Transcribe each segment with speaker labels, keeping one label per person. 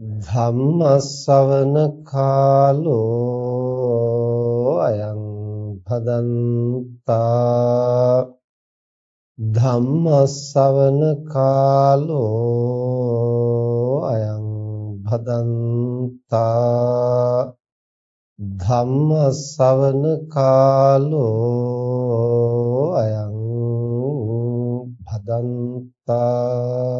Speaker 1: ධම්මස්සවන කාලෝ අයං භදන්තා ධම්මස්සවන කාලෝ අයං භදන්තා ධම්මස්සවන කාලෝ අයං භදන්තා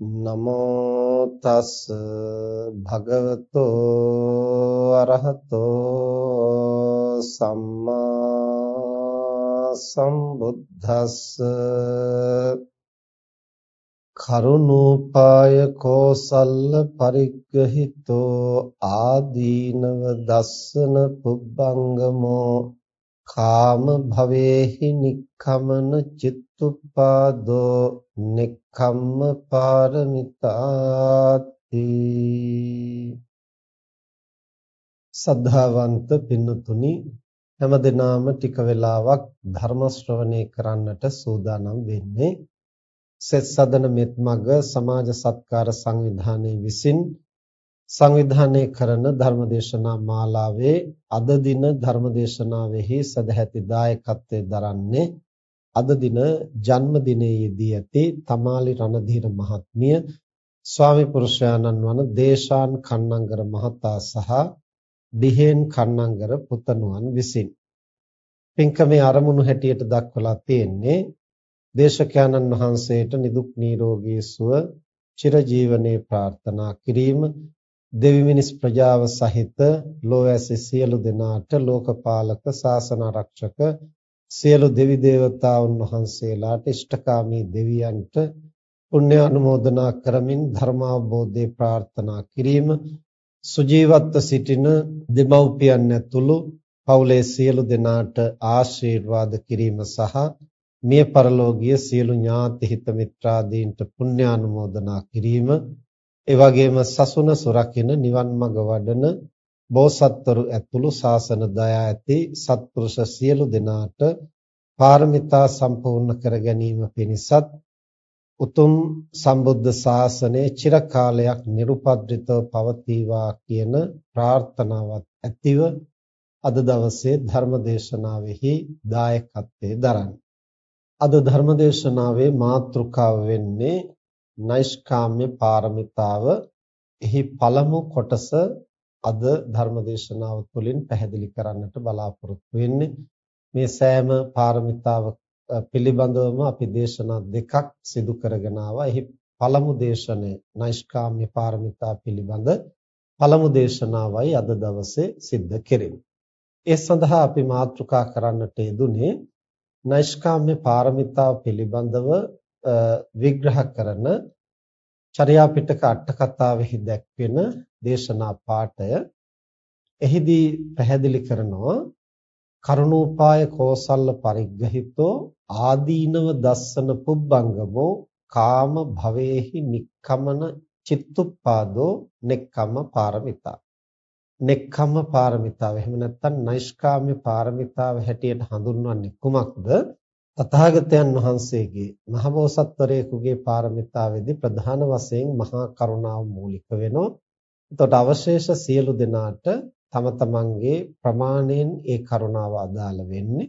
Speaker 1: නමෝ තස් භගවතෝ අරහතෝ සම්මා සම්බුද්දස්ස කරුණෝපාය කෝසල්ල පරිග්‍රහිතෝ ආදීනව දස්සන පුබ්බංගමෝ කාම භවේහි නික්ඛමන චිත්තුප්පාදෝ නික්ඛම්ම පාරමිතාති. සද්ධාවන්ත පින්නතුනි හැමදෙනාම ටික වෙලාවක් ධර්ම ශ්‍රවණය කරන්නට සූදානම් වෙන්නේ. සෙත් සදන මෙත් මග සමාජ සත්කාර සංවිධානයේ විසින් සංවිධානය කරන ධර්මදේශනා මාලාවේ අද දින ධර්මදේශනාවෙහි සදැහැති දායකත්වයේ දරන්නේ අද දින ජන්මදිනයේදී ඇති තමාලි රණධීර මහත්මිය ස්වාමි පුරුෂයාණන් වන දේශාන් කන්නංගර මහතා සහ දිහෙන් කන්නංගර පුතණුවන් විසින්. පින්කමේ ආරමුණු හැටියට දක්වලා තියෙන්නේ දේශකයන්න් වහන්සේට නිදුක් නිරෝගී සුව චිරජීවනයේ ප්‍රාර්ථනා කිරීම දෙවි මිනිස් ප්‍රජාව සහිත ලෝයැසි සියලු දෙනාට ලෝකපාලක ශාසන ආරක්ෂක සියලු දෙවි දේවතාවුන් වහන්සේලාට ඉෂ්ඨකාමී දෙවියන්ට පුණ්‍ය අනුමෝදනා කරමින් ධර්මාවබෝධය ප්‍රාර්ථනා කිරීම සුජීවත්ව සිටින දෙමව්පියන් ඇතුළු පවුලේ සියලු දෙනාට ආශිර්වාද කිරීම සහ මිය පරලෝකීය සියලු ඥාති හිත මිත්‍රාදීන්ට පුණ්‍ය අනුමෝදනා කිරීම ඒ වගේම සසුන සුරකින්න නිවන් මඟ වඩන බෝසත්වරු ඇතුළු ශාසන දයා ඇති සත්පුරුෂ සියලු දෙනාට පාරමිතා සම්පූර්ණ කර ගැනීම පිණිසත් උතුම් සම්බුද්ධ ශාසනයේ චිරකාලයක් නිරුපද්‍රිතව පවතිවා කියන ප්‍රාර්ථනාවත් ඇතිව අද දවසේ ධර්ම දේශනාවෙහි දායකත්වයේ දරන්නේ. අද ධර්ම දේශනාවේ මාතෘකාව වෙන්නේ නෛෂ්කාම්‍ය පාරමිතාව එහි පළමු කොටස අද ධර්මදේශනාව තුළින් පැහැදිලි කරන්නට බලාපොරොත්තු වෙන්නේ මේ සෑම පාරමිතාව පිළිබඳවම අපි දේශනා දෙකක් සිදු කරගෙන ආවා. එහි පළමු දේශනය නෛෂ්කාම්‍ය පාරමිතා පිළිබඳ පළමු දේශනාවයි අද දවසේ සිද්ධ කෙරෙන්නේ. ඒ සඳහා අපි මාතෘකා කරන්නට යෙදුනේ නෛෂ්කාම්‍ය පාරමිතාව පිළිබඳව විග්‍රහ කරන චර්යා පිටක අට කතාවෙහි දැක්වෙන දේශනා පාඩය එහිදී පැහැදිලි කරනවා. කරුණෝපාය කෝසල්ල පරිග්‍රහිතෝ ආදීනව දස්සන පුබ්බංගමෝ කාම භවේහි නික්කමන චිත්තුප්පාදෝ නෙක්කම්ම පාරමිතා. නෙක්කම්ම පාරමිතාව එහෙම නැත්නම් නෛෂ්කාම්‍ය පාරමිතාව හැටියට හඳුන්වන්නේ කුමක්ද? තථාගතයන් වහන්සේගේ මහබෝසත්වරයෙකුගේ පාරමිතාවේදී ප්‍රධාන වශයෙන් මහා කරුණාව මූලික වෙනවා. එතකොට අවශේෂ සියලු දෙනාට තම තමන්ගේ ප්‍රමාණයෙන් ඒ කරුණාව අදාළ වෙන්නේ.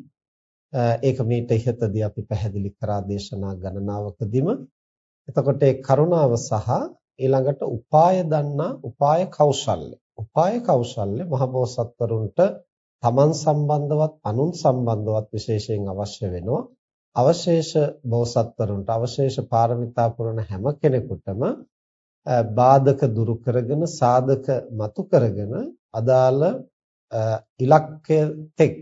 Speaker 1: ඒක මීට ඉහතදී අපි පැහැදිලි කරා දේශනා ගණනාවකදීම. එතකොට ඒ කරුණාව සහ ඊළඟට උපාය දන්නා උපාය කෞශල්‍ය. උපාය කෞශල්‍ය මහබෝසත්වරුන්ට තමන් සම්බන්ධවත් අනුන් සම්බන්ධවත් විශේෂයෙන් අවශ්‍ය වෙනවා. අවශේෂ බෝසත්වරුන්ට අවශේෂ පාරමිතා පුරන හැම කෙනෙකුටම බාධක දුරු කරගෙන සාධක මතු කරගෙන අදාළ ඉලක්කය තෙක්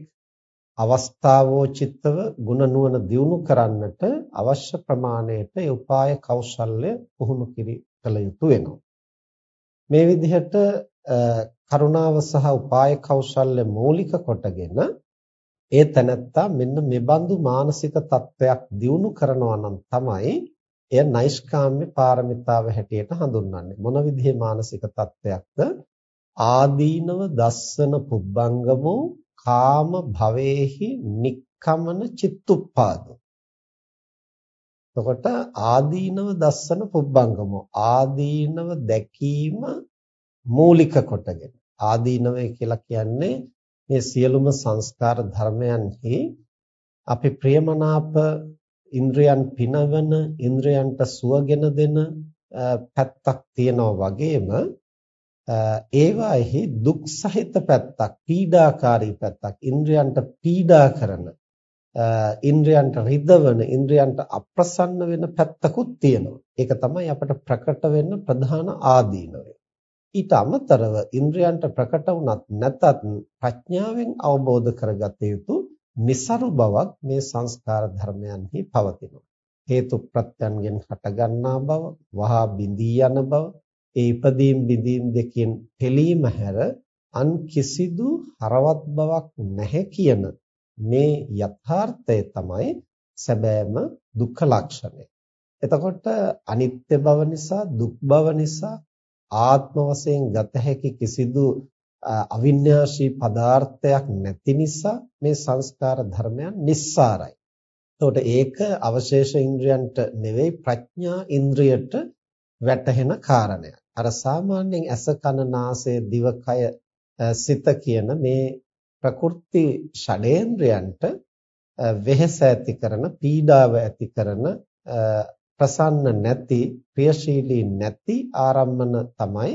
Speaker 1: අවස්ථාවෝචිතව ගුණ නුවණ දියුණු කරන්නට අවශ්‍ය ප්‍රමාණයට ඒ උපාය කෞශල්‍ය පුහුණු කිරි කළ යුතු වෙනවා. මේ විදිහට කරුණාව සහ උපාය කෞශල්‍ය මූලික කොටගෙන ඒ තැනැත්තා මෙන්න මෙබඳු මානසික තත්වයක් දියුණු කරනවා නම් තමයි එය නෛෂ්කාම්‍ය පාරමිතාව හැටියට හඳුන්වන්නේ. මොන විදිහේ මානසික තත්වයක්ද? ආදීනව දස්සන පුබ්බංගමෝ කාම භවේහි නික්කමන චිත්තුප්පාදෝ එතකොට ආදීනව දස්සන පුබ්බංගමෝ ආදීනව දැකීම මූලික කොටගෙන ආදීනවය කියලා කියන්නේ මේ සියලුම සංස්කාර ධර්මයන්හි අපි ප්‍රියමනාප ඉන්ද්‍රයන් පිනවන ඉන්ද්‍රයන්ට සුවගෙන දෙන පැත්තක් තියෙනවා වගේම ඒවාෙහි දුක් සහිත පැත්තක් පීඩාකාරී පැත්තක් ඉන්ද්‍රයන්ට පීඩා කරන ඉන්ද්‍රයන්ට රිදවන ඉන්ද්‍රයන්ට අප්‍රසන්න වෙන පැත්තකුත් තියෙනවා. ඒක තමයි අපට ප්‍රකට වෙන්න ප්‍රධාන ආදීනවය. ඊට අමතරව ඉන්ද්‍රයන්ට ප්‍රකට වුණත් නැතත් ප්‍රඥාවෙන් අවබෝධ කරගත යුතු નિසරු බවක් මේ සංස්කාර ධර්මයන්හි පවතිනවා හේතු ප්‍රත්‍යයන්ගෙන් හටගන්නා බව වහා බිඳී යන බව ඒ ඉපදීම් බිඳීම් දෙකෙන් පෙළීම හැර අන් කිසිදු හරවත් බවක් නැහැ කියන මේ යථාර්ථය තමයි සැබෑම දුක්ඛ ලක්ෂණය. එතකොට අනිත්‍ය බව නිසා දුක් බව නිසා ආත්ම වශයෙන් ගත හැකි කිසිදු අවිඤ්ඤාසී පදාර්ථයක් නැති නිසා මේ සංස්කාර ධර්මයන් නිස්සාරයි. එතකොට ඒක අවශේෂ ඉන්ද්‍රයන්ට නෙවෙයි ප්‍රඥා ඉන්ද්‍රියට වැටහෙන කාරණයක්. අර සාමාන්‍යයෙන් ඇස කන නාසය දිවකය සිත කියන මේ ප්‍රකෘති ෂඩේන්ද්‍රයන්ට වෙහෙස ඇති කරන පීඩාව ඇති කරන ප්‍රසන්න නැති ප්‍රියශීලී නැති ආරම්මන තමයි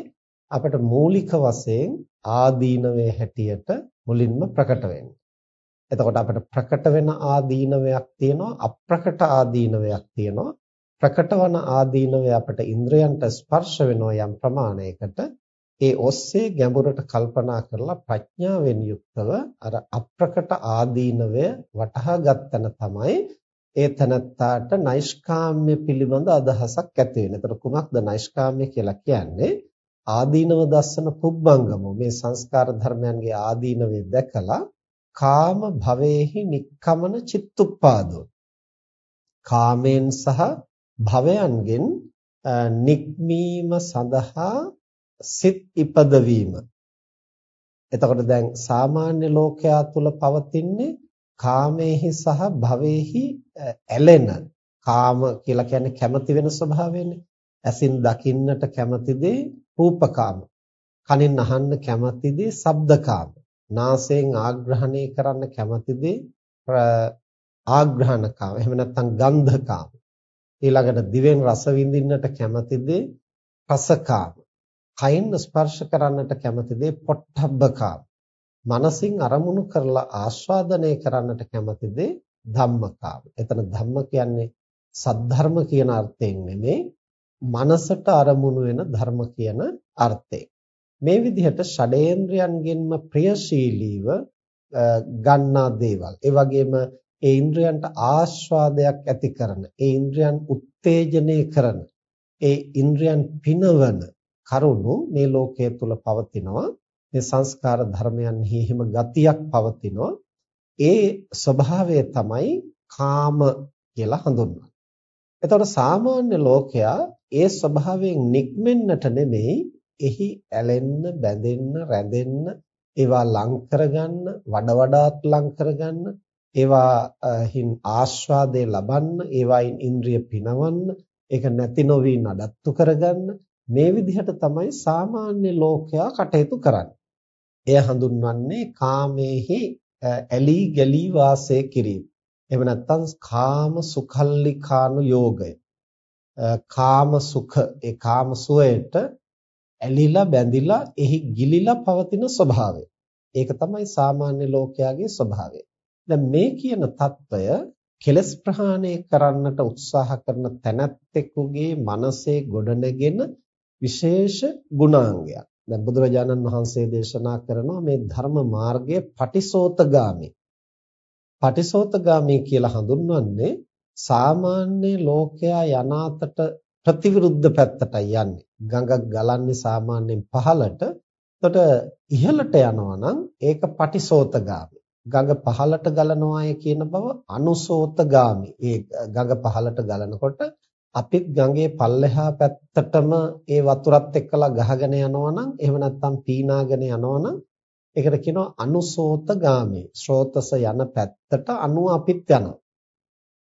Speaker 1: අපට මූලික වශයෙන් ආදීනවේ හැටියට මුලින්ම ප්‍රකට වෙන්නේ. එතකොට අපිට ප්‍රකට වෙන ආදීනවයක් තියෙනවා අප්‍රකට ආදීනවයක් තියෙනවා ප්‍රකටවන ආදීනවය අපට ඉන්ද්‍රයන්ට ස්පර්ශ වෙනවා යම් ප්‍රමාණයකට ඒ ඔස්සේ ගැඹුරට කල්පනා කරලා ප්‍රඥාවෙන් යුක්තව අර අප්‍රකට ආදීනවය වටහා ගත්තන තමයි ඒ තනත්තාට නෛෂ්කාම්‍ය පිළිබඳ අදහසක් ඇති වෙන්නේ. ඒතර කුමක්ද නෛෂ්කාම්‍ය කියලා කියන්නේ? ආදීනව දස්සන පුබ්බංගම මේ සංස්කාර ධර්මයන්ගේ ආදීනවේ දැකලා කාම භවේහි නික්කමන චිත්තුප්පාදෝ කාමෙන් සහ භවයන්ගෙන් නික්මීම සඳහා සිත් ඉපදවීම. එතකොට දැන් සාමාන්‍ය ලෝකයා තුල පවතින්නේ කාමේහි සහ භවෙහි ඇලෙන කාම කියලා කියන්නේ කැමති වෙන ස්වභාවයනේ. ඇසින් දකින්නට කැමති දේ රූපකාම. කනින් අහන්න කැමති දේ ශබ්දකාම. නාසයෙන් ආග්‍රහණය කරන්න කැමති දේ ආග්‍රහණකාම. එහෙම නැත්නම් ගන්ධකාම. ඊළඟට දිවෙන් රස විඳින්නට කැමති දේ රසකාම. කයින් ස්පර්ශ කරන්නට කැමති දේ පොට්ටබ්බකාම. මනසින් අරමුණු කරලා ආස්වාදනය කරන්නට කැමති දේ ධම්මකාම. එතන ධම්ම කියන්නේ සද්ධර්ම කියන අර්ථයෙන් නෙමෙයි මනසට අරමුණු වෙන ධර්ම කියන අර්ථයෙන්. මේ විදිහට ෂඩේන්ද්‍රයන්ගෙන්ම ප්‍රියශීලීව ගන්නා දේවල්. ඒ වගේම ඒ ඉන්ද්‍රයන්ට ආස්වාදයක් ඇති කරන, ඒ ඉන්ද්‍රයන් උත්තේජනය කරන, ඒ ඉන්ද්‍රයන් පිනවන කරුණු මේ ලෝකයේ තුල පවතිනවා. මේ සංස්කාර ධර්මයන්හි හිම ගතියක් පවතිනවා. ඒ ස්වභාවය තමයි කාම කියලා හඳුන්වන්නේ. එතකොට සාමාන්‍ය ලෝකයා ඒ ස්වභාවයෙන් නික්මෙන්නට නෙමෙයි එහි ඇලෙන්න, බැඳෙන්න, රැඳෙන්න, ඒවා ලං කරගන්න, වඩ වඩාත් ලං කරගන්න ඒවායින් ආස්වාදේ ලබන්න ඒවායින් ඉන්ද්‍රිය පිනවන්න ඒක නැති නොවි නඩත්තු කරගන්න මේ විදිහට තමයි සාමාන්‍ය ලෝකයා කටයුතු කරන්නේ. එය හඳුන්වන්නේ කාමේහි ඇලී ගැලී වාසය කිරීම. එහෙම නැත්නම් කාම සුඛල්ලිකානු යෝගය. කාම සුඛ ඒ කාම සුවයට ඇලිලා බැඳිලා එහි ගිලිලා පවතින ස්වභාවය. ඒක තමයි සාමාන්‍ය ලෝකයාගේ ස්වභාවය. දැන් මේ කියන తত্ত্বය කෙලස් ප්‍රහාණය කරන්නට උත්සාහ කරන තැනැත්තෙකුගේ මනසේ ගොඩනගෙන විශේෂ ගුණාංගයක්. දැන් බුදුරජාණන් වහන්සේ දේශනා කරනවා මේ ධර්ම මාර්ගයේ පටිසෝතගාමි. පටිසෝතගාමි කියලා හඳුන්වන්නේ සාමාන්‍ය ලෝකයා යනාතට ප්‍රතිවිරුද්ධ පැත්තටයි යන්නේ. ගඟක් ගලන්නේ සාමාන්‍යයෙන් පහළට. එතකොට ඉහළට යනවා නම් ඒක පටිසෝතගාමි. ගඟ පහළට ගලනවාය කියන බව අනුසෝතගාමි. ඒ ගඟ පහළට ගලනකොට අපිත් ගඟේ පල්ලෙහා පැත්තටම ඒ වතුරත් එක්කලා ගහගෙන යනවා නම් එහෙම නැත්නම් පීනාගෙන යනවා නම් ඒකට කියනවා අනුසෝතගාමි. ස්රෝතස යන පැත්තට අනුව අපිත් යනවා.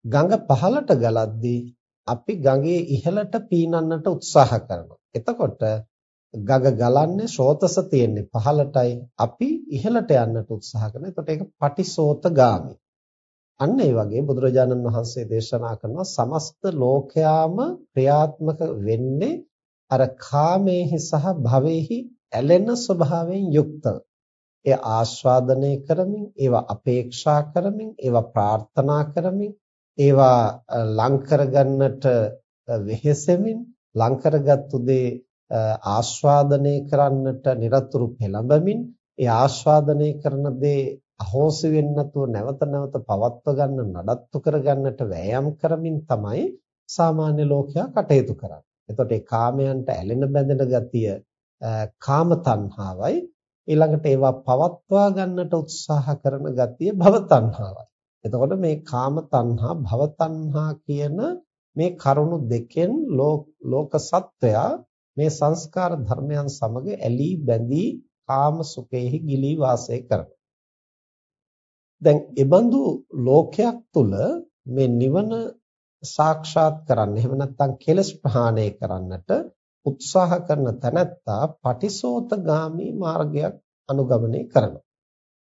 Speaker 1: ගඟ පහළට ගලද්දී අපි ගඟේ ඉහළට පීනන්නට උත්සාහ කරනවා. එතකොට ගඟ ගලන්නේ ස්රෝතස තියෙන්නේ පහළටයි අපි ඉහළට යන්නට උත්සාහ කරනවා. එතකොට ඒක පටිසෝතගාමි. අන්න ඒ වගේ බුදුරජාණන් වහන්සේ දේශනා කරනවා සමස්ත ලෝකයාම ක්‍රියාත්මක වෙන්නේ අර කාමේහි සහ භවෙහි ඇලෙන ස්වභාවයෙන් යුක්තව. ඒ ආස්වාදනය කරමින්, ඒවා අපේක්ෂා කරමින්, ඒවා ප්‍රාර්ථනා කරමින්, ඒවා ලං කරගන්නට වෙහෙසෙමින්, ලං කරගත්තු දේ ආස්වාදනය කරන්නට নিরතුරු පෙළඹමින් ඒ ආස්වාදනය කරන දේ අහෝසි වෙන්නේ නැතුව නැවත නැවත පවත්ව ගන්න නඩත්තු කරගන්නට වෑයම් කරමින් තමයි සාමාන්‍ය ලෝකයා කටයුතු කරන්නේ. එතකොට ඒ කාමයන්ට ඇලෙන බැඳෙන ගතිය කාම තණ්හාවයි ඊළඟට ඒවා පවත්වා ගන්නට උත්සාහ කරන ගතිය භව තණ්හාවයි. එතකොට මේ කාම තණ්හා භව තණ්හා කියන මේ කරුණු දෙකෙන් ලෝක සත්වයා මේ සංස්කාර ධර්මයන් සමග ඇලී බැඳී කාම සුඛෙහි ගිලී වාසය කරනවා. දැන් ඒබඳු ලෝකයක් තුල මේ නිවන සාක්ෂාත් කරන්න එහෙම නැත්නම් කෙලස් ප්‍රහාණය කරන්නට උත්සාහ කරන තැනැත්තා පටිසෝතගාමි මාර්ගයක් අනුගමනය කරනවා.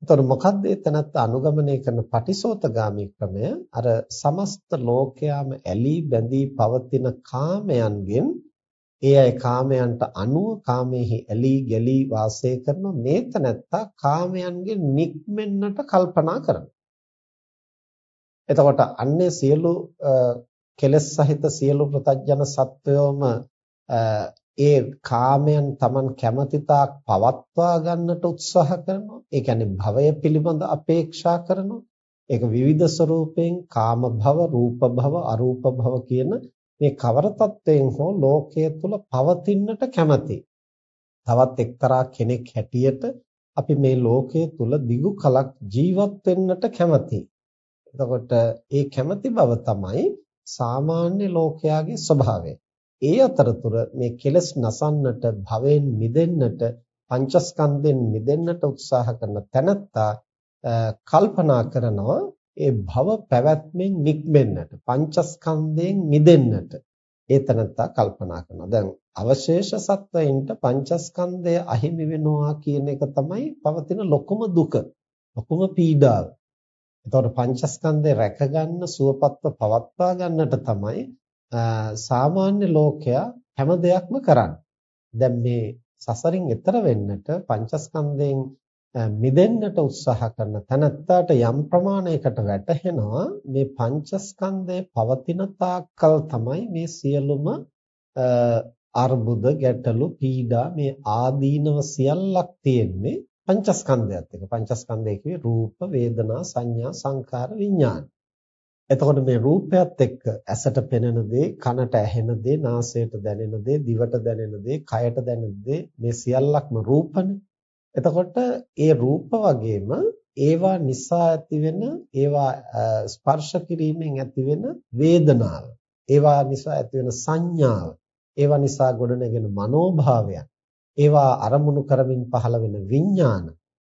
Speaker 1: එතකොට මොකක්ද ඒ තැනැත්තා අනුගමනය කරන පටිසෝතගාමි ක්‍රමය? අර සමස්ත ලෝකයාම ඇලී බැඳී පවතින කාමයන්ගෙන් ඒ අය කාමයන්ට අනුව කාමෙහි ඇලී ගැලී වාසය කරන මේ තැනැත්තා කාමයන්ගෙන් නික්මෙන්නට කල්පනා කරනවා. එතකොට අන්නේ සියලු කෙලෙස් සහිත සියලු ප්‍රතඥ සත්වයෝම ඒ කාමයන් Taman කැමති තාක් පවත්වා ගන්නට උත්සාහ කරනවා. ඒ කියන්නේ භවය පිළිබඳ අපේක්ෂා කරනවා. ඒක විවිධ ස්වરૂපයෙන් කාම භව, රූප භව, අරූප භව කියන මේ කවර තත්වයෙන් හෝ ලෝකයේ තුල පවතින්නට කැමති. තවත් එක්තරා කෙනෙක් හැටියට අපි මේ ලෝකයේ තුල දිගු කලක් ජීවත් වෙන්නට කැමති. එතකොට ඒ කැමති බව තමයි සාමාන්‍ය ලෝකයාගේ ස්වභාවය. ඒ අතරතුර මේ කෙලස් නසන්නට භවෙන් මිදෙන්නට පංචස්කන්ධෙන් මිදෙන්නට උත්සාහ කරන තැනත්තා කල්පනා කරනවා ඒ භව පැවැත්මෙන් නික්මෙන්නට පංචස්කන්ධයෙන් මිදෙන්නට ඒ තනත්තා කල්පනා කරනවා. දැන් අවශේෂ සත්වයින්ට පංචස්කන්ධය අහිමි වෙනවා කියන එක තමයි පවතින ලොකුම දුක. ලොකුම පීඩාව. එතකොට පංචස්කන්ධය රැකගන්න සුවපත්ව පවත්වා ගන්නට තමයි සාමාන්‍ය ලෝකයා හැම දෙයක්ම කරන්නේ. දැන් මේ සසරින් එතර වෙන්නට පංචස්කන්ධයෙන් මිදෙන්නට උත්සාහ කරන තැනැත්තාට යම් ප්‍රමාණයකට වැටහෙනවා මේ පංචස්කන්ධය පවතින තාක්කල් තමයි මේ සියලුම අර්බුද ගැටලු පීඩා මේ ආදීනව සියල්ලක් තියෙන්නේ පංචස්කන්ධයත් එක්ක. පංචස්කන්ධය කියේ රූප වේදනා සංඥා සංකාර විඥාන. එතකොට මේ රූපයත් එක්ක ඇසට පෙනෙන දේ කනට ඇහෙන දේ නාසයට දැනෙන දේ දිවට දැනෙන දේ කයට දැනෙන දේ මේ සියල්ලක්ම රූපනේ. එතකොට ඒ රූප වගේම ඒවා නිසා ඇතිවෙන ඒවා ස්පර්ශ කිරීමෙන් ඇතිවෙන වේදනාව. ඒවා නිසා ඇතිවෙන සංඥාව. ඒවා නිසා ගොඩනැගෙන මනෝභාවයන්. ඒවා අරමුණු කරමින් පහළ වෙන විඥාන.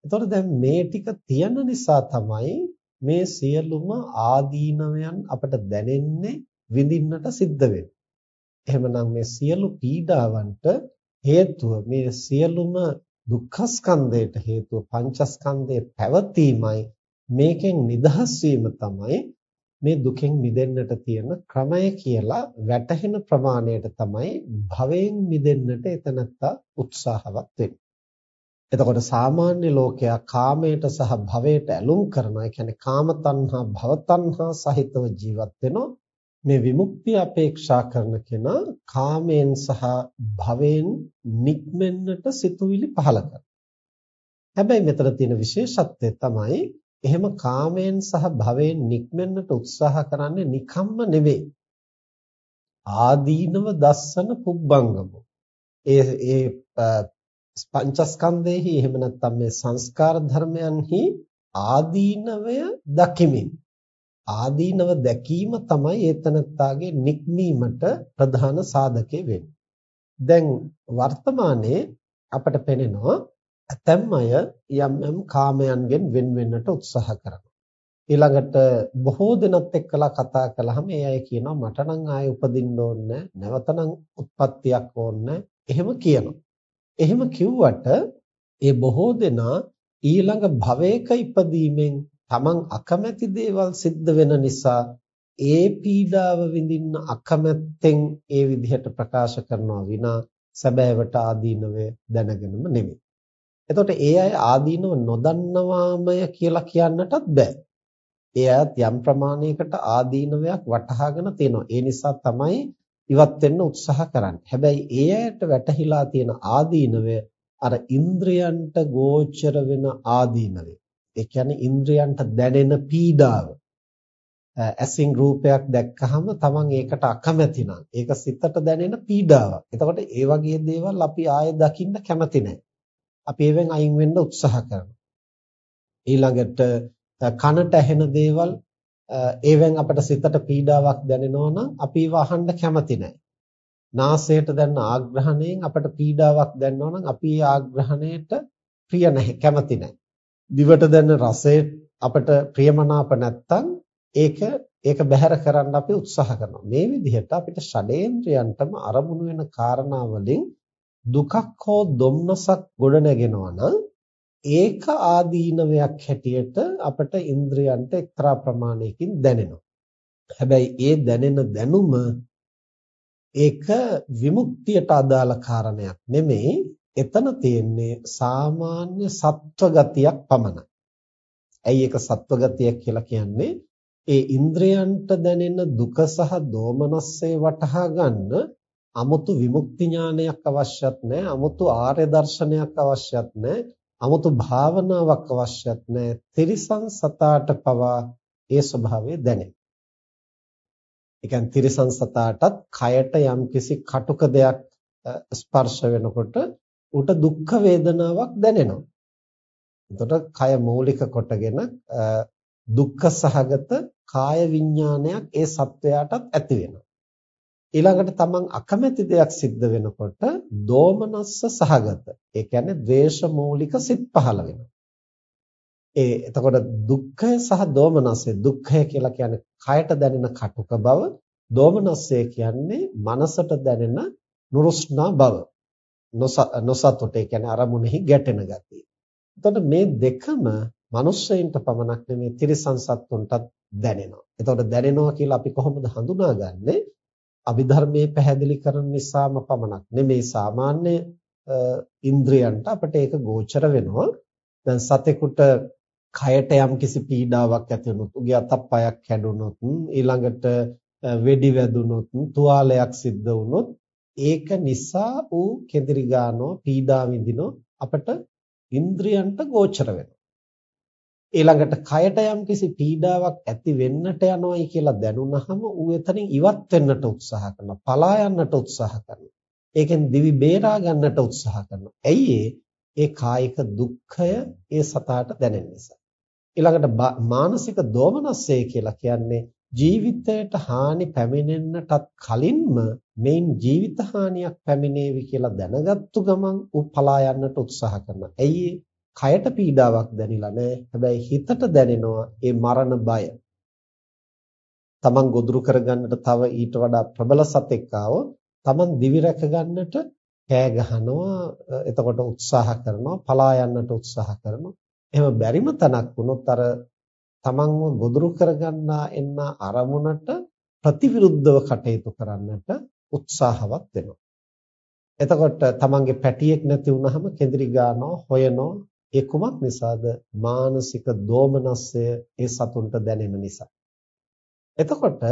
Speaker 1: එතකොට දැන් මේ ටික තියෙන නිසා තමයි මේ සියලුම ආදීනවයන් අපට දැනෙන්නේ විඳින්නට සිද්ධ වෙන්නේ. එහෙමනම් මේ සියලු පීඩාවන්ට හේතුව මේ සියලුම දුක්ඛස්කන්ධයට හේතුව පංචස්කන්ධයේ පැවතීමයි මේකෙන් නිදහස් වීම තමයි මේ දුකෙන් මිදෙන්නට තියෙන ක්‍රමය කියලා වැටහෙන ප්‍රමාණයට තමයි භවයෙන් මිදෙන්නට එතනත්තා උත්සාහවත් වෙන්නේ. එතකොට සාමාන්‍ය ලෝකයා කාමයට සහ භවයට ඇලුම් කරනවා. ඒ කියන්නේ කාම තණ්හා භව තණ්හා සහිතව ජීවත් වෙනවා. මේ විමුක්තිය අපේක්ෂා කරන කෙනා කාමයෙන් සහ භවයෙන් නික්මෙන්නට සිතුවිලි පහළ කරනවා. හැබැයි මෙතන තියෙන විශේෂත්වය තමයි එහෙම කාමයෙන් සහ භවයෙන් නික්මෙන්නට උත්සාහ කරන්නේ නිකම්ම නෙවෙයි. ආදීනව දස්සන පුබ්බංගමෝ. ඒ ඒ පංචස්කන්ධෙහි එහෙම නැත්නම් මේ සංස්කාර ධර්මයන්හි ආදීනවය දකිමින් ආදීනව දැකීම තමයි ඒතනත්තාගේ නික්මීමට ප්‍රධාන සාධකේ වෙන්නේ. දැන් වර්තමානයේ අපට පෙනෙනවා ඇතැම් අය යම් යම් කාමයන්ගෙන් වෙන් වෙන්නට උත්සාහ කරනවා. ඊළඟට බොහෝ දෙනත් එක්කලා කතා කළාම ඒ අය කියනවා මට නම් ආයේ උපදින්න ඕනේ නැවත නම් උත්පත්තියක් ඕනේ එහෙම කියනවා. එහෙම කිව්වට ඒ බොහෝ දෙනා ඊළඟ භවයක ඉපදීමෙන් තමන් අකමැති දේවල් සිද්ධ වෙන නිසා ඒ පීඩාව විඳින්න අකමැත්තෙන් ඒ විදිහට ප්‍රකාශ කරනවා විනා සැබෑවට ආදීනවය දැනගෙනම නෙමෙයි. එතකොට ඒ අය ආදීනව නොදන්නවාමය කියලා කියන්නටත් බෑ. ඒ අයත් යම් ප්‍රමාණයකට ආදීනවයක් වටහාගෙන තියෙනවා. ඒ නිසා තමයි ඉවත් වෙන්න උත්සාහ කරන්නේ. හැබැයි ඒ අයට වැටහිලා තියෙන ආදීනවය අර ඉන්ද්‍රයන්ට ගෝචර වෙන ආදීනවය. ඒ කියන්නේ ඉන්ද්‍රයන්ට දැනෙන පීඩාව. ඇසින් රූපයක් දැක්කහම තමන් ඒකට අකමැති නම් ඒක සිතට දැනෙන පීඩාවක්. එතකොට ඒ වගේ දේවල් අපි ආයෙ දකින්න කැමති නැහැ. අපි ඒවෙන් අයින් වෙන්න උත්සාහ කරනවා. ඊළඟට කනට ඇහෙන දේවල් ඒවෙන් අපට සිතට පීඩාවක් දැනෙනවා නම් අපි ඒව අහන්න කැමති නැහැ. නාසයට දැනෙන ආග්‍රහණයෙන් අපට පීඩාවක් දැනෙනවා නම් අපි ඒ ආග්‍රහණයට ප්‍රිය නැහැ, කැමති නැහැ. දිවට දැනෙන රසය අපට ප්‍රියමනාප නැත්තම් ඒක ඒක බැහැර කරන්න අපි උත්සාහ කරනවා. මේ විදිහට අපිට ෂඩේන්ද්‍රයන්ටම අරමුණු වෙන කාරණා වලින් දුකක් හෝ දුම්නසක් ගොඩනගෙනවා නම් ඒක ආදීනවයක් හැටියට අපට ඉන්ද්‍රයන්ට එක්තරා ප්‍රමාණයකින් දැනෙනවා. හැබැයි ඒ දැනෙන දැනුම ඒක විමුක්තියට අදාළ කාරණයක් නෙමෙයි. එතන තියෙන්නේ සාමාන්‍ය සත්ව ගතියක් පමණයි. ඇයි ඒක සත්ව ගතියක් කියලා කියන්නේ? ඒ ඉන්ද්‍රයන්ට දැනෙන දුක සහ දෝමනස්සේ වටහා ගන්න 아무තු විමුක්ති ඥානයක් අවශ්‍යත් නැහැ. 아무තු ආර්ය දර්ශනයක් අවශ්‍යත් නැහැ. 아무තු භාවනාවක් අවශ්‍යත් නැහැ. තිරිසන් සතාට පවා ඒ ස්වභාවය දැනේ. ඒ කියන්නේ තිරිසන් සතාටත් කයට යම්කිසි කටුක දෙයක් ස්පර්ශ වෙනකොට ඌට දුක් වේදනාවක් දැනෙනවා. එතකොට කය මූලික කොටගෙන දුක්ඛ සහගත කාය විඥානයක් ඒ සත්වයාටත් ඇති වෙනවා. ඊළඟට තමන් අකමැති දෙයක් සිද්ධ වෙනකොට දෝමනස්ස සහගත ඒ කියන්නේ ද්වේෂ මූලික සිත් පහළ වෙනවා ඒ එතකොට දුක්ඛය සහ දෝමනස්සය දුක්ඛය කියලා කියන්නේ කයට දැනෙන කටුක බව දෝමනස්සය කියන්නේ මනසට දැනෙන නුරුස්නා බව නොසතුට ඒ කියන්නේ අරමුණෙහි ගැටෙන ගතිය. එතකොට මේ දෙකම මිනිස්සෙයින්ට පමණක් නෙමෙයි තිරිසන් සත්තුන්ටත් දැනෙනවා. එතකොට දැනෙනවා කියලා අපි කොහොමද හඳුනාගන්නේ? අභිධර්මයේ පැහැදිලි කරන නිසාම පමණක් නෙමේ සාමාන්‍ය ඉන්ද්‍රයන්ට අපිට ඒක ගෝචර වෙනවා. දැන් සතෙකුට කයට යම් කිසි පීඩාවක් ඇති වුණොත්, උගේ අතප්පයක් කැඩුනොත්, ඊළඟට වෙඩි වැදුනොත්, තුවාලයක් සිද්ධ වුණොත්, ඒක නිසා ඌ කෙදිරි ගන්නෝ, පීඩා විඳිනෝ අපිට ඉන්ද්‍රයන්ට ගෝචර වෙනවා. ඊළඟට කයට යම්කිසි පීඩාවක් ඇති වෙන්නට යනවායි කියලා දැනුණහම ඌ එතනින් ඉවත් වෙන්නට උත්සාහ කරනවා. පලා යන්නට උත්සාහ කරනවා. ඒකෙන් දිවි බේරා ගන්නට උත්සාහ කරනවා. ඇයි ඒ කායික දුක්ඛය ඒ සතාට දැනෙන නිසා. ඊළඟට මානසික දෝමනස්සය කියලා කියන්නේ ජීවිතයට හානි පැමිණෙන්නටත් කලින්ම මේන් ජීවිත හානියක් පැමිණේවි කියලා දැනගත්තු ගමන් ඌ පලා යන්නට උත්සාහ කරනවා. ඇයි කයට පීඩාවක් දැනිලා නැහැ. හැබැයි හිතට දැනෙනවා ඒ මරණ බය. Taman ගොදුරු කරගන්නට තව ඊට වඩා ප්‍රබල සතෙක් ආවොත් Taman දිවි රැක ගන්නට කෑ ගහනවා. එතකොට උත්සාහ කරනවා, පලා යන්නට උත්සාහ කරනවා. එහෙම බැරිම තනක් වුණොත් අර තමන්ව ගොදුරු කරගන්නා එන්න අරමුණට ප්‍රතිවිරුද්ධව කටයුතු කරන්නට උත්සාහවත් වෙනවා. එතකොට තමන්ගේ පැටියෙක් නැති වුනහම කෙඳිරි ගන්නවා හොයනවා. ඒ කුමක් නිසාද? මානසික දෝමනස්සය ඒ සතුන්ට දැනෙන නිසා. එතකොට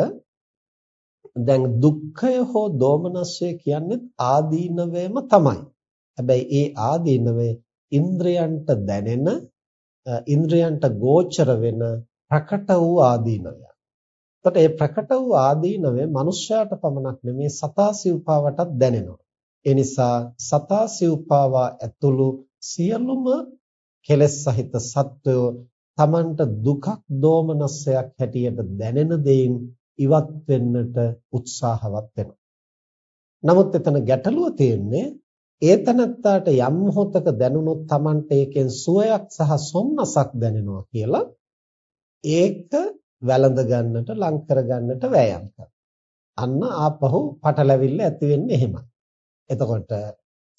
Speaker 1: දැන් දුක්ඛය හෝ දෝමනස්සය කියන්නේ ආදීනවයම තමයි. හැබැයි ඒ ආදීනවේ ඉන්ද්‍රයන්ට දැනෙන ඉන්ද්‍රයන්ට ගෝචර වෙන ප්‍රකට වූ ආදීනවය. එතකොට මේ ප්‍රකට වූ ආදීනවේ මනුෂ්‍යයාට පමණක් නෙමේ සතා සිව්පාවටත් දැනෙනවා. ඒ නිසා සතා සිව්පාවා ඇතුළු සියලුම කෙලෙස් සහිත සත්වයෝ තමන්ට දුකක් දෝමනස්සයක් හැටියට දැනෙන දෙයින් ඉවත් වෙන්නට උත්සාහවත් වෙනවා. නමුත් එතන ගැටලුව තියෙන්නේ ඒ තනත්තාට යම් මොහොතක දැනුනොත් තමන්ට ඒකෙන් සුවයක් සහ සොම්නසක් දැනෙනවා කියලා ඒක වැළඳ ගන්නට ලං කර ගන්නට වෑයම් අන්න ආපහු පටලැවිල්ල ඇති වෙන්නේ එහෙමයි. එතකොට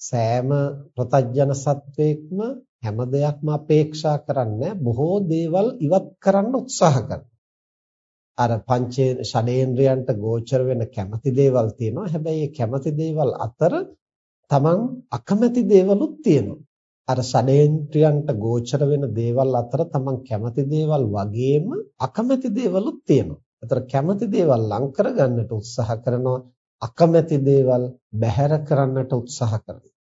Speaker 1: සෑම ප්‍රතඥ සත්වයක්ම හැම දෙයක්ම අපේක්ෂා කරන්නේ බොහෝ දේවල් ඉවත් කරන්න උත්සාහ කරනවා. අර පංචේ ෂඩේන්ද්‍රයන්ට ගෝචර වෙන කැමති දේවල් තියෙනවා. හැබැයි මේ කැමති දේවල් අතර තමන් අකමැති දේවලුත් තියෙනවා. අර ෂඩේන්ද්‍රයන්ට ගෝචර වෙන දේවල් අතර තමන් කැමති දේවල් වගේම අකමැති දේවලුත් තියෙනවා. ඒතර කැමති දේවල් ලං කරගන්නට උත්සාහ කරනවා. අකමැති දේවල් බැහැර කරන්නට උත්සාහ කරනවා.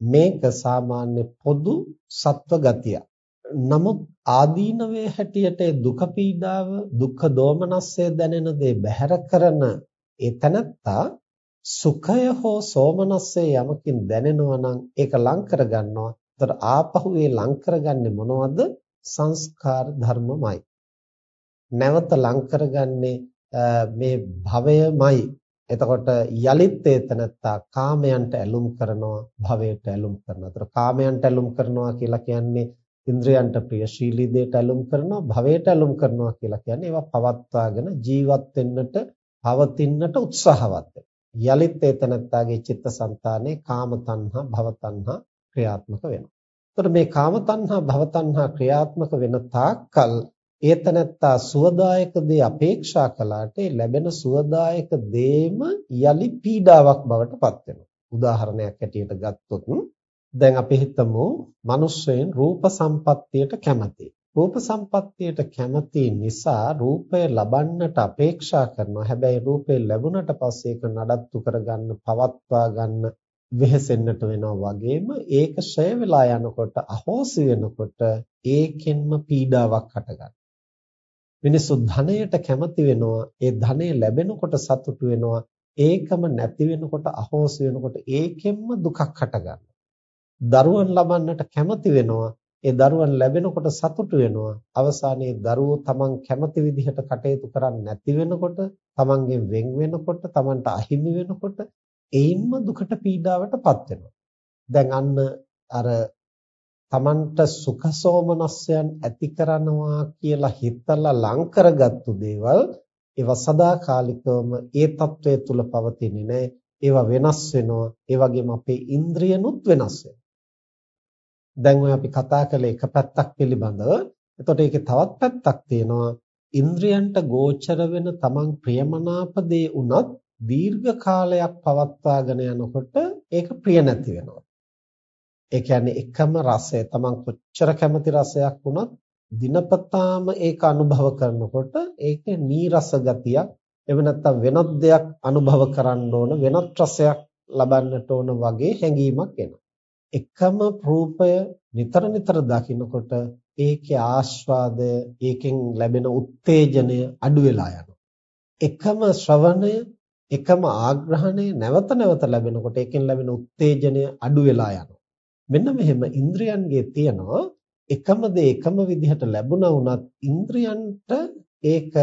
Speaker 1: මේක සාමාන්‍ය පොදු සත්ව ගතිය. නමුත් ආදීනවේ හැටියට දුක පීඩාව දුක්ඛ දෝමනස්සය දැනෙන දේ බැහැර කරන ඒ තනත්තා සුඛය හෝ සෝමනස්සය යමකින් දැනෙනවා නම් ඒක ලං කරගන්නවා. ඒතර ආපහු ඒ ලං කරගන්නේ මොනවද? සංස්කාර ධර්මමයි. නැවත ලං කරගන්නේ මේ භවයමයි එතකොට යලිත් ඒතනත්තා කාමයන්ට ඇලුම් කරනවා භවයට ඇලුම් කරනවා. ඒතර කාමයන්ට ඇලුම් කරනවා කියලා කියන්නේ ඉන්ද්‍රයන්ට ප්‍රියශීලී දෙයට ඇලුම් කරනවා භවයට ඇලුම් කරනවා කියලා කියන්නේ ඒවා පවත්වාගෙන ජීවත් වෙන්නට පවතින්නට උත්සාහවත් යලිත් ඒතනත්තාගේ චිත්තසංතානේ කාම තණ්හා භව තණ්හා ක්‍රියාත්මක වෙනවා. එතකොට මේ කාම තණ්හා භව තණ්හා ක්‍රියාත්මක වෙන තාක්කල් ඒතනත්තා සුවදායක දේ අපේක්ෂා කළාට ලැබෙන සුවදායක දේම යලි පීඩාවක් බවට පත් වෙනවා. උදාහරණයක් ඇටියට ගත්තොත් දැන් අපි හිතමු මිනිස්සෙන් රූප සම්පත්තියට කැමති. රූප සම්පත්තියට කැමති නිසා රූපය ලබන්නට අපේක්ෂා කරනවා. හැබැයි රූපය ලැබුණට පස්සේ ඒක නඩත්තු කරගන්න, පවත්වා ගන්න වෙහෙසෙන්නට වෙනවා වගේම ඒක ෂය වෙලා යනකොට අහෝසි වෙනකොට ඒකෙන්ම පීඩාවක් හටගන්නවා. මිනිස්සු ධනයට කැමති වෙනවා ඒ ධනය ලැබෙනකොට සතුටු වෙනවා ඒකම නැති වෙනකොට අහෝසි වෙනකොට ඒකෙන්ම දුකක් හටගන්නවා දරුවන් ලබන්නට කැමති වෙනවා ඒ දරුවන් ලැබෙනකොට සතුටු වෙනවා. අවසානයේ දරුවෝ තමන් කැමති විදිහට කටයුතු කරන්නේ නැති වෙනකොට තමන්ගෙන් වෙන් වෙනකොට තමන්ට අහිමි වෙනකොට ඒින්ම දුකට පීඩාවටපත් වෙනවා. දැන් අන්න අර තමන්ට සුඛ සෝමනස්යන් ඇති කරනවා කියලා හිතලා ලං කරගත්තු දේවල් ඒවා සදාකාලිකවම ඒ తත්වයේ තුල පවතින්නේ නැහැ. ඒවා වෙනස් වෙනවා. ඒ වගේම අපේ ඉන්ද්‍රියනුත් වෙනස් වෙනවා. දැන් ඔය අපි කතා කළේ එක පැත්තක් පිළිබඳව. එතකොට ඒකේ තවත් පැත්තක් තියෙනවා. ඉන්ද්‍රියන්ට ගෝචර වෙන තමන් ප්‍රියමනාප දේ උනත් දීර්ඝ කාලයක් පවත්වාගෙන යනකොට ඒක ප්‍රිය නැති වෙනවා. ඒ කියන්නේ එකම රසය තමන් කොච්චර කැමති රසයක් වුණත් දිනපතාම ඒක අනුභව කරනකොට ඒකේ නීරස ගතියක් එව නැත්තම් වෙනත් දෙයක් අනුභව කරන්න ඕන වෙනත් රසයක් ලබන්නට ඕන වගේ හැඟීමක් එනවා. එකම රූපය නිතර නිතර දකිනකොට ඒකේ ආස්වාදය ඒකෙන් ලැබෙන උත්තේජනය අඩු වෙලා යනවා. එකම ශ්‍රවණය එකම ආග්‍රහණය නැවත නැවත ලැබෙනකොට ඒකෙන් ලැබෙන උත්තේජනය අඩු වෙලා යනවා. මෙන්න මෙහෙම ඉන්ද්‍රයන්ගේ තියනවා එකම දේ එකම විදිහට ලැබුණා වුණත් ඉන්ද්‍රයන්ට ඒක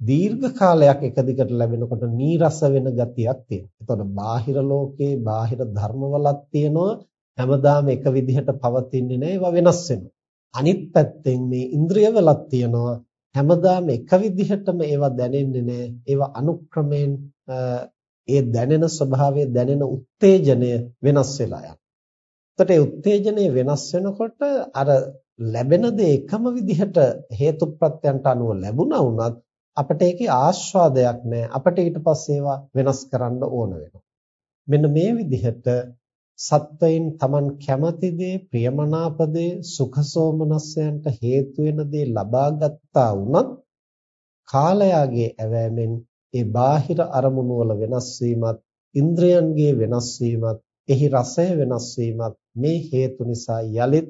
Speaker 1: දීර්ඝ කාලයක් එක දිගට ලැබෙනකොට නීරස වෙන ගතියක් තියෙනවා. එතකොට බාහිර ලෝකේ බාහිර ධර්මවලක් තියෙනවා හැමදාම එක විදිහට පවතින්නේ නැහැ ඒවා වෙනස් වෙනවා. අනිත් පැත්තෙන් මේ ඉන්ද්‍රියවලක් තියෙනවා හැමදාම එක විදිහටම ඒවා දැනෙන්නේ නැහැ. ඒවා අනුක්‍රමයෙන් ඒ දැනෙන ස්වභාවය දැනෙන උත්තේජනය වෙනස් වෙලා යනවා. එතකොට ඒ උත්තේජනය වෙනස් වෙනකොට අර ලැබෙන දේ එකම විදිහට හේතු ප්‍රත්‍යයන්ට අනුව ලැබුණා වුණත් අපිට ඒකේ ආස්වාදයක් නැහැ. අපිට ඊට පස්සේ ඒවා වෙනස් කරන්න ඕන වෙනවා. මෙන්න මේ විදිහට සත්වයින් Taman කැමති දේ, ප්‍රියමනාප දේ, සුඛසෝමනස්යන්ට හේතු වෙන දේ ලබා ගත්තා වුණත් කාලයාගේ ඇවෑමෙන් ඒ බාහිර අරමුණු වල වෙනස් වීමත්, ඉන්ද්‍රයන්ගේ වෙනස් වීමත්, එහි රසය වෙනස් වීමත් මේ හේතු නිසා යලිත්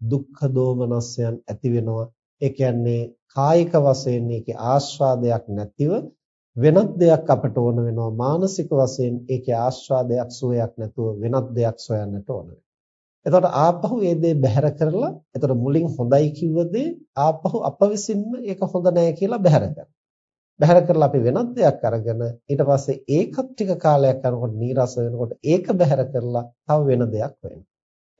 Speaker 1: දුක්ඛ දෝමනස්යන් ඇති වෙනවා. ඒ කියන්නේ කායික වශයෙන් ඒකේ ආස්වාදයක් නැතිව වෙනත් දෙයක් අපට ඕන වෙනවා මානසික වශයෙන් ඒකේ ආස්වාදයක් සුවයක් නැතුව වෙනත් දෙයක් සොයන්නට ඕන එතකොට ආපහු ඒ දේ බැහැර කරලා එතකොට මුලින් හොඳයි කිව්ව දේ ආපහු අප විසින්ම ඒක හොඳ නෑ කියලා බැහැර කරනවා. බැහැර කරලා අපි වෙනත් දෙයක් අරගෙන ඊට පස්සේ ඒකත් ටික කාලයක් යනකොට නීරස වෙනකොට ඒක බැහැර කරලා තව වෙන දෙයක් වෙනවා.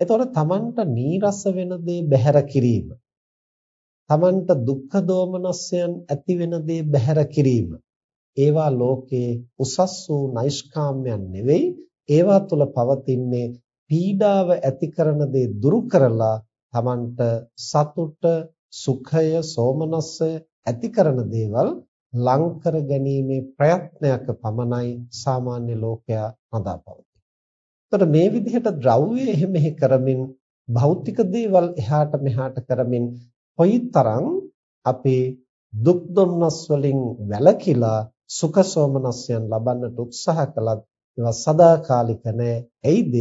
Speaker 1: එතකොට Tamanට නීරස වෙන දේ බැහැර කිරීම තමන්ට දුක්ඛ දෝමනස්යන් ඇති වෙන දේ බැහැර කිරීම ඒවා ලෝකේ උසස් වූ නෛෂ්කාම්‍යයන් නෙවෙයි ඒවා තුල පවතින්නේ පීඩාව ඇති කරන දේ දුරු කරලා තමන්ට සතුට සුඛය සෝමනස්සය ඇති කරන දේවල් ලං කර ගැනීමේ ප්‍රයත්නයක පමණයි සාමාන්‍ය ලෝකයා හදාපවතින්නේ. එතකොට මේ විදිහට ද්‍රව්‍ය එහෙ මෙහෙ කරමින් භෞතික දේවල් එහාට මෙහාට කරමින් කොයිතරම් අපේ දුක් දුම්නස් වලින් වැළකීලා සුඛ සෝමනස්යන් ලබන්නට උත්සාහ කළත් ඒවා සදාකාලික නැහැ. එයිද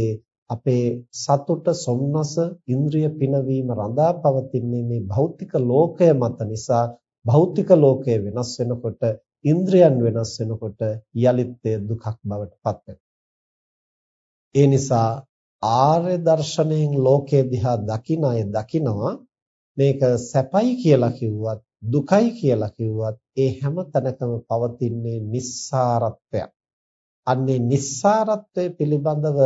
Speaker 1: අපේ සතුට සොම්නස ඉන්ද්‍රිය පිනවීම රඳා පවතින්නේ මේ භෞතික ලෝකය මත නිසා. භෞතික ලෝකය වෙනස් වෙනකොට ඉන්ද්‍රියන් වෙනස් වෙනකොට යලිත් දුකක් බවට පත් ඒ නිසා ආර්ය දර්ශනයෙන් ලෝකය දිහා දකින අය දකිනවා. මේක සැපයි කියලා කිව්වත් දුකයි කියලා කිව්වත් ඒ හැම තැනකම පවතින්නේ nissarattwයක්. අන්නේ nissarattwය පිළිබඳව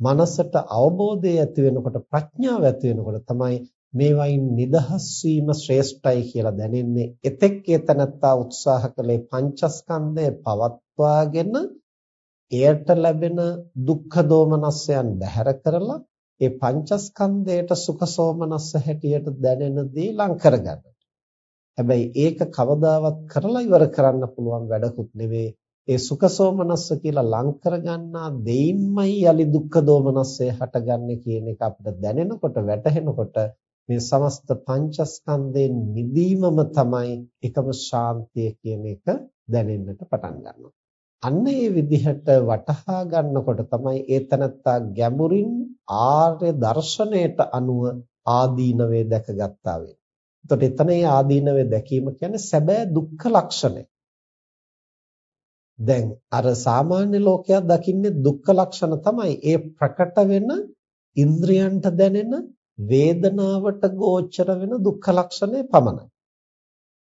Speaker 1: මනසට අවබෝධය ඇති වෙනකොට ප්‍රඥාව ඇති වෙනකොට තමයි මේවයින් නිදහස් වීම ශ්‍රේෂ්ඨයි කියලා දැනෙන්නේ. එතෙක් ඒතනත්තා උත්සාහ කළේ පංචස්කන්ධය පවත්වාගෙන එයට ලැබෙන දුක්ඛ දෝමනස්යන් බැහැර කරලා ඒ පංචස්කන්ධයට සුඛ සෝමනස්ස හැටියට දැනෙන දේ ලං කරගන්න. හැබැයි ඒක කවදාවත් කරලා ඉවර කරන්න පුළුවන් වැඩකුත් නෙවෙයි. ඒ සුඛ සෝමනස්ස කියලා ලං කරගන්නා දෙයින්මයි යලි දුක්ඛ දෝමනස්සේ හටගන්නේ කියන එක අපිට දැනෙනකොට වැටහෙනකොට මේ සමස්ත පංචස්කන්ධයෙන් නිදීමම තමයි එකම ශාන්තිය කියන එක දැනෙන්නට පටන් ගන්නවා. අන්න ඒ විදිහට වටහා ගන්නකොට තමයි ඒතනත්තා ගැඹුරින් ආර්ය දර්ශනයට අනුව ආදීනවේ දැකගත්තා වෙන්නේ. එතකොට එතන ඒ ආදීනවේ දැකීම කියන්නේ සැබෑ දුක්ඛ ලක්ෂණය. දැන් අර සාමාන්‍ය ලෝකයා දකින්නේ දුක්ඛ ලක්ෂණ තමයි. ඒ ප්‍රකට වෙන ඉන්ද්‍රයන්ට දැනෙන වේදනාවට ගෝචර වෙන දුක්ඛ ලක්ෂණය පමණයි.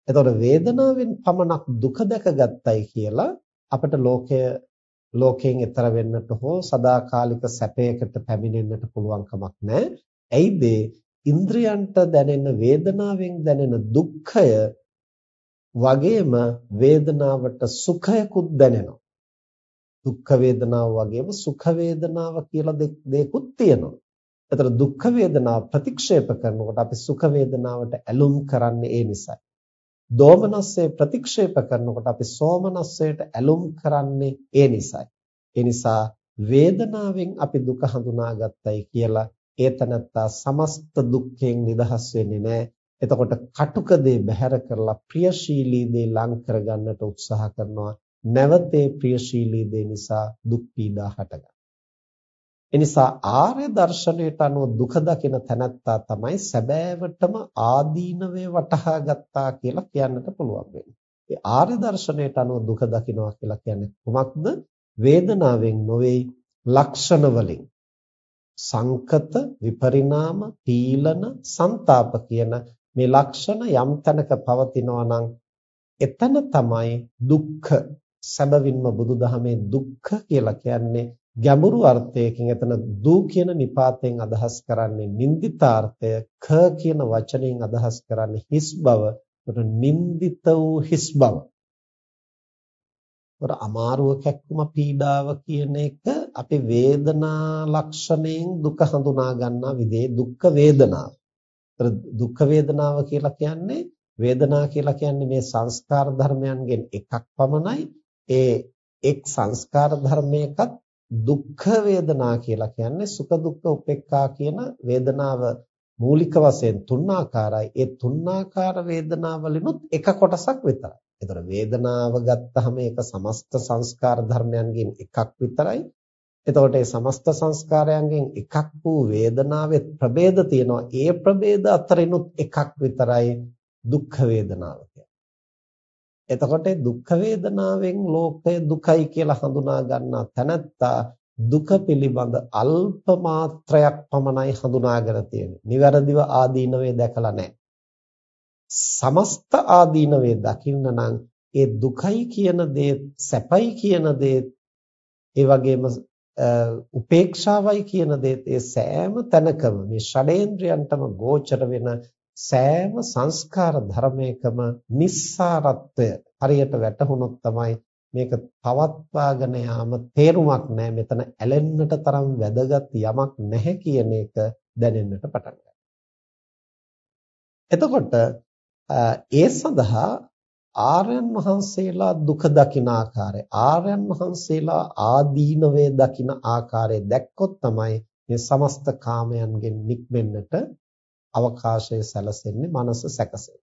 Speaker 1: එතකොට වේදනාවෙන් පමණක් දුක දැකගත්තයි කියලා අපිට ලෝකය ලෝකයෙන් එතර වෙන්නට හෝ සදාකාලික සැපයකට පැමිණෙන්නට පුළුවන් කමක් නැහැ. ඇයිද? ඉන්ද්‍රයන්ට දැනෙන වේදනාවෙන් දැනෙන දුක්ඛය වගේම වේදනාවට සුඛයකුත් දැනෙනවා. දුක්ඛ වේදනාව වගේම සුඛ වේදනාව කියලා දෙකකුත් තියෙනවා. ඒතර දුක්ඛ වේදනාව ප්‍රතික්ෂේප කරනකොට අපි සුඛ වේදනාවට ඇලුම් කරන්නේ ඒ නිසායි. දෝමනස්සේ ප්‍රතික්ෂේප කරනකොට අපි සෝමනස්සයට ඇලුම් කරන්නේ ඒ නිසයි. ඒ නිසා වේදනාවෙන් අපි දුක හඳුනාගත්තයි කියලා ඒතනත්තා සමස්ත දුක්ඛයෙන් නිදහස් වෙන්නේ නැහැ. එතකොට කටුක දේ බැහැර කරලා ප්‍රියශීලී දේ ලං කරගන්නට උත්සාහ කරනවා. නැවතේ ප්‍රියශීලී දේ නිසා දුක් පීඩා හටගන්නවා. එනිසා ආර්ය දර්ශනයට අනුව දුක දකින තැනැත්තා තමයි සැබෑවටම ආදීනවේ වටහා ගත්තා කියලා කියන්නට පුළුවන් වෙන්නේ. ඒ ආර්ය දර්ශනයට අනුව දුක දකිනවා කියලා කියන්නේ කොමක්ද? වේදනාවෙන් නොවේ ලක්ෂණ වලින්. සංකත, විපරිණාම, පීලන, ਸੰతాප කියන මේ ලක්ෂණ යම් තැනක පවතිනවා නම් එතන තමයි දුක්ඛ සැබවින්ම බුදුදහමේ දුක්ඛ කියලා කියන්නේ ගැඹුරු අර්ථයකින් එතන දූ කියන නිපාතයෙන් අදහස් කරන්නේ නින්දිතාර්ථය ක කියන වචනයෙන් අදහස් කරන්නේ හිස් බව. ඒකට නින්දිත වූ හිස් බව. ඒකට අමාරුව කැක්කුම පීඩාව කියන එක අපි වේදනා ලක්ෂණයෙන් දුක හඳුනා ගන්නා විදිහේ දුක්ඛ වේදනාව. දුක් වේදනාව කියලා කියන්නේ වේදනා කියලා කියන්නේ මේ සංස්කාර ධර්මයන්ගෙන් එකක් පමණයි. ඒ එක් සංස්කාර ධර්මයකත් දුක්ඛ වේදනා කියලා කියන්නේ සුඛ දුක්ඛ උපේක්ඛා කියන වේදනාව මූලික වශයෙන් තුන් ආකාරයි. ඒ තුන් ආකාර වේදනාවලිනුත් එක කොටසක් විතරයි. ඒතර වේදනාව ගත්තහම ඒක සමස්ත සංස්කාර ධර්මයන්ගෙන් එකක් විතරයි. එතකොට මේ සමස්ත සංස්කාරයන්ගෙන් එකක් වූ වේදනාවේ ප්‍රභේද තියෙනවා. ඒ ප්‍රභේද අතරිනුත් එකක් විතරයි දුක්ඛ වේදනාව එතකොට දුක්ඛ වේදනාවෙන් ලෝකය දුකයි කියලා හඳුනා ගන්නා තැනැත්තා දුක පිළිබඳ අල්ප මාත්‍රයක් පමණයි හඳුනාගෙන තියෙන්නේ. නිවැරදිව ආදීනවේ දැකලා නැහැ. සමස්ත ආදීනවේ දකින්න නම් ඒ දුකයි කියන දේ සැපයි කියන දේ ඒ වගේම උපේක්ෂාවයි කියන දේ ඒ සෑම තැනකම මේ ෂඩේන්ද්‍රයන්ටම ගෝචර වෙන සෑම සංස්කාර ධර්මයකම නිස්සාරත්වය හරියට වැටහුනොත් තමයි මේක පවත්වාගෙන යාම තේරුමක් නැහැ මෙතන ඇලෙන්නට තරම් වැදගත් යමක් නැහැ කියන එක දැනෙන්නට පටන් එතකොට ඒ සඳහා ආර්යයන් වහන්සේලා දුක දකින ආකාරය ආර්යයන් වහන්සේලා ආදීනවේ දකින ආකාරය දැක්කොත් තමයි මේ සමස්ත කාමයන්ගෙන් නික්මෙන්නට අවකාශය සැලසෙන්නේ මනස සැකසෙන්නේ.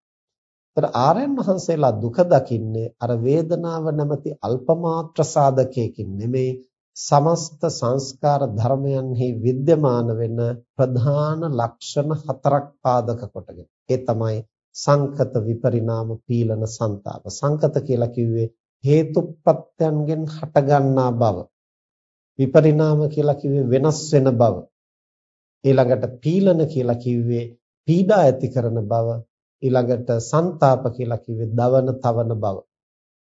Speaker 1: ඒතර ආර්යයන් වහන්සේලා දුක දකින්නේ අර වේදනාව නැමැති අල්පමාත්‍ර සාධකයකින් නෙමේ සමස්ත සංස්කාර ධර්මයන්හි විද්‍යමාන වෙන ප්‍රධාන ලක්ෂණ හතරක් පාදක කොටගෙන. ඒ තමයි සංකත විපරිණාම පීලන ਸੰతాප සංකත කියලා කිව්වේ හේතු ප්‍රත්‍යයන්ගෙන් හටගන්නා බව. විපරිණාම කියලා කිව්වේ වෙනස් වෙන බව. ඊළඟට පීලන කියලා කිව්වේ පීඩා ඇති කරන බව. ඊළඟට ਸੰతాප කියලා කිව්වේ දවන තවන බව.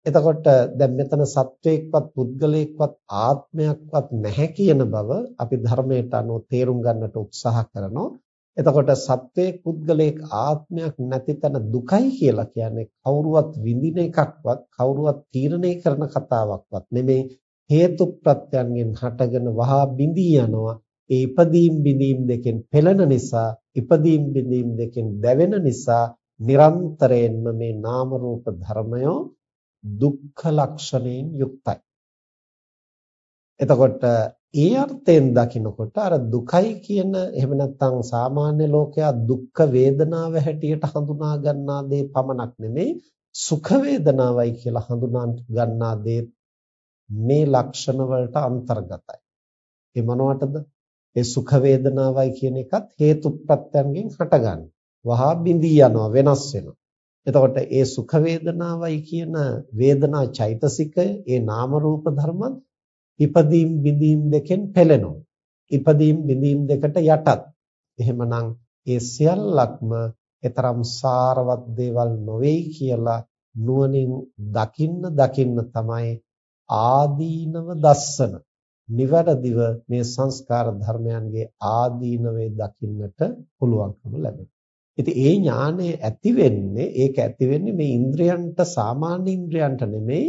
Speaker 1: එතකොට දැන් මෙතන සත්වයක්වත් පුද්ගලයෙක්වත් ආත්මයක්වත් නැහැ කියන බව අපි ධර්මයට අනුව තේරුම් ගන්නට උත්සාහ කරනවා. එතකොට සත්වයේ පුද්ගලයෙක් ආත්මයක් නැති තැන දුකයි කියලා කියන්නේ කවුරුවත් විඳින එකක්වත් කවුරුවත් තීරණය කරන කතාවක්වත් නෙමෙයි හේතු ප්‍රත්‍යයන්ගෙන් හටගෙන වහා බිඳී යනවා ඒ ඉපදීම් බිඳීම් දෙකෙන් පෙළෙන නිසා ඉපදීම් බිඳීම් දෙකෙන් දැවෙන නිසා නිරන්තරයෙන්ම මේ නාම රූප ධර්මය දුක්ඛ ලක්ෂණයෙන් යුක්තයි. එතකොට ඒ අර්ථයෙන් දකිනකොට අර දුකයි කියන එහෙම නැත්නම් සාමාන්‍ය ලෝකයා දුක්ඛ වේදනාව හැටියට හඳුනා ගන්නා දේ පමණක් නෙමෙයි සුඛ වේදනාවයි කියලා හඳුනා ගන්නා දේ මේ ලක්ෂණ වලට අන්තර්ගතයි. ඒ මොනවටද? ඒ සුඛ වේදනාවයි කියන එකත් හේතු ප්‍රත්‍යයන්ගෙන් හටගන්නේ. වහා බිඳී යනවා වෙනස් වෙනවා. එතකොට ඒ සුඛ වේදනාවයි කියන වේදනා චෛතසිකය ඒ නාම රූප ධර්ම ඉපදීම් බිඳීම් දෙකෙන් පෙළෙනවා. ඉපදීම් බිඳීම් දෙකට යටත්. එහෙමනම් ඒ සියල්ලක්ම ඊතරම් සාරවත් දේවල් නොවේයි කියලා නුවණින් දකින්න දකින්න තමයි ආදීනව දස්සන නිවැරදිව මේ සංස්කාර ධර්මයන්ගේ ආදීනවේ දකින්නට පුළුවන්කම ලැබෙනවා. ඉතින් ඒ ඥානය ඇති වෙන්නේ ඒක ඇති වෙන්නේ මේ ඉන්ද්‍රයන්ට සාමාන්‍ය ඉන්ද්‍රයන්ට නෙමෙයි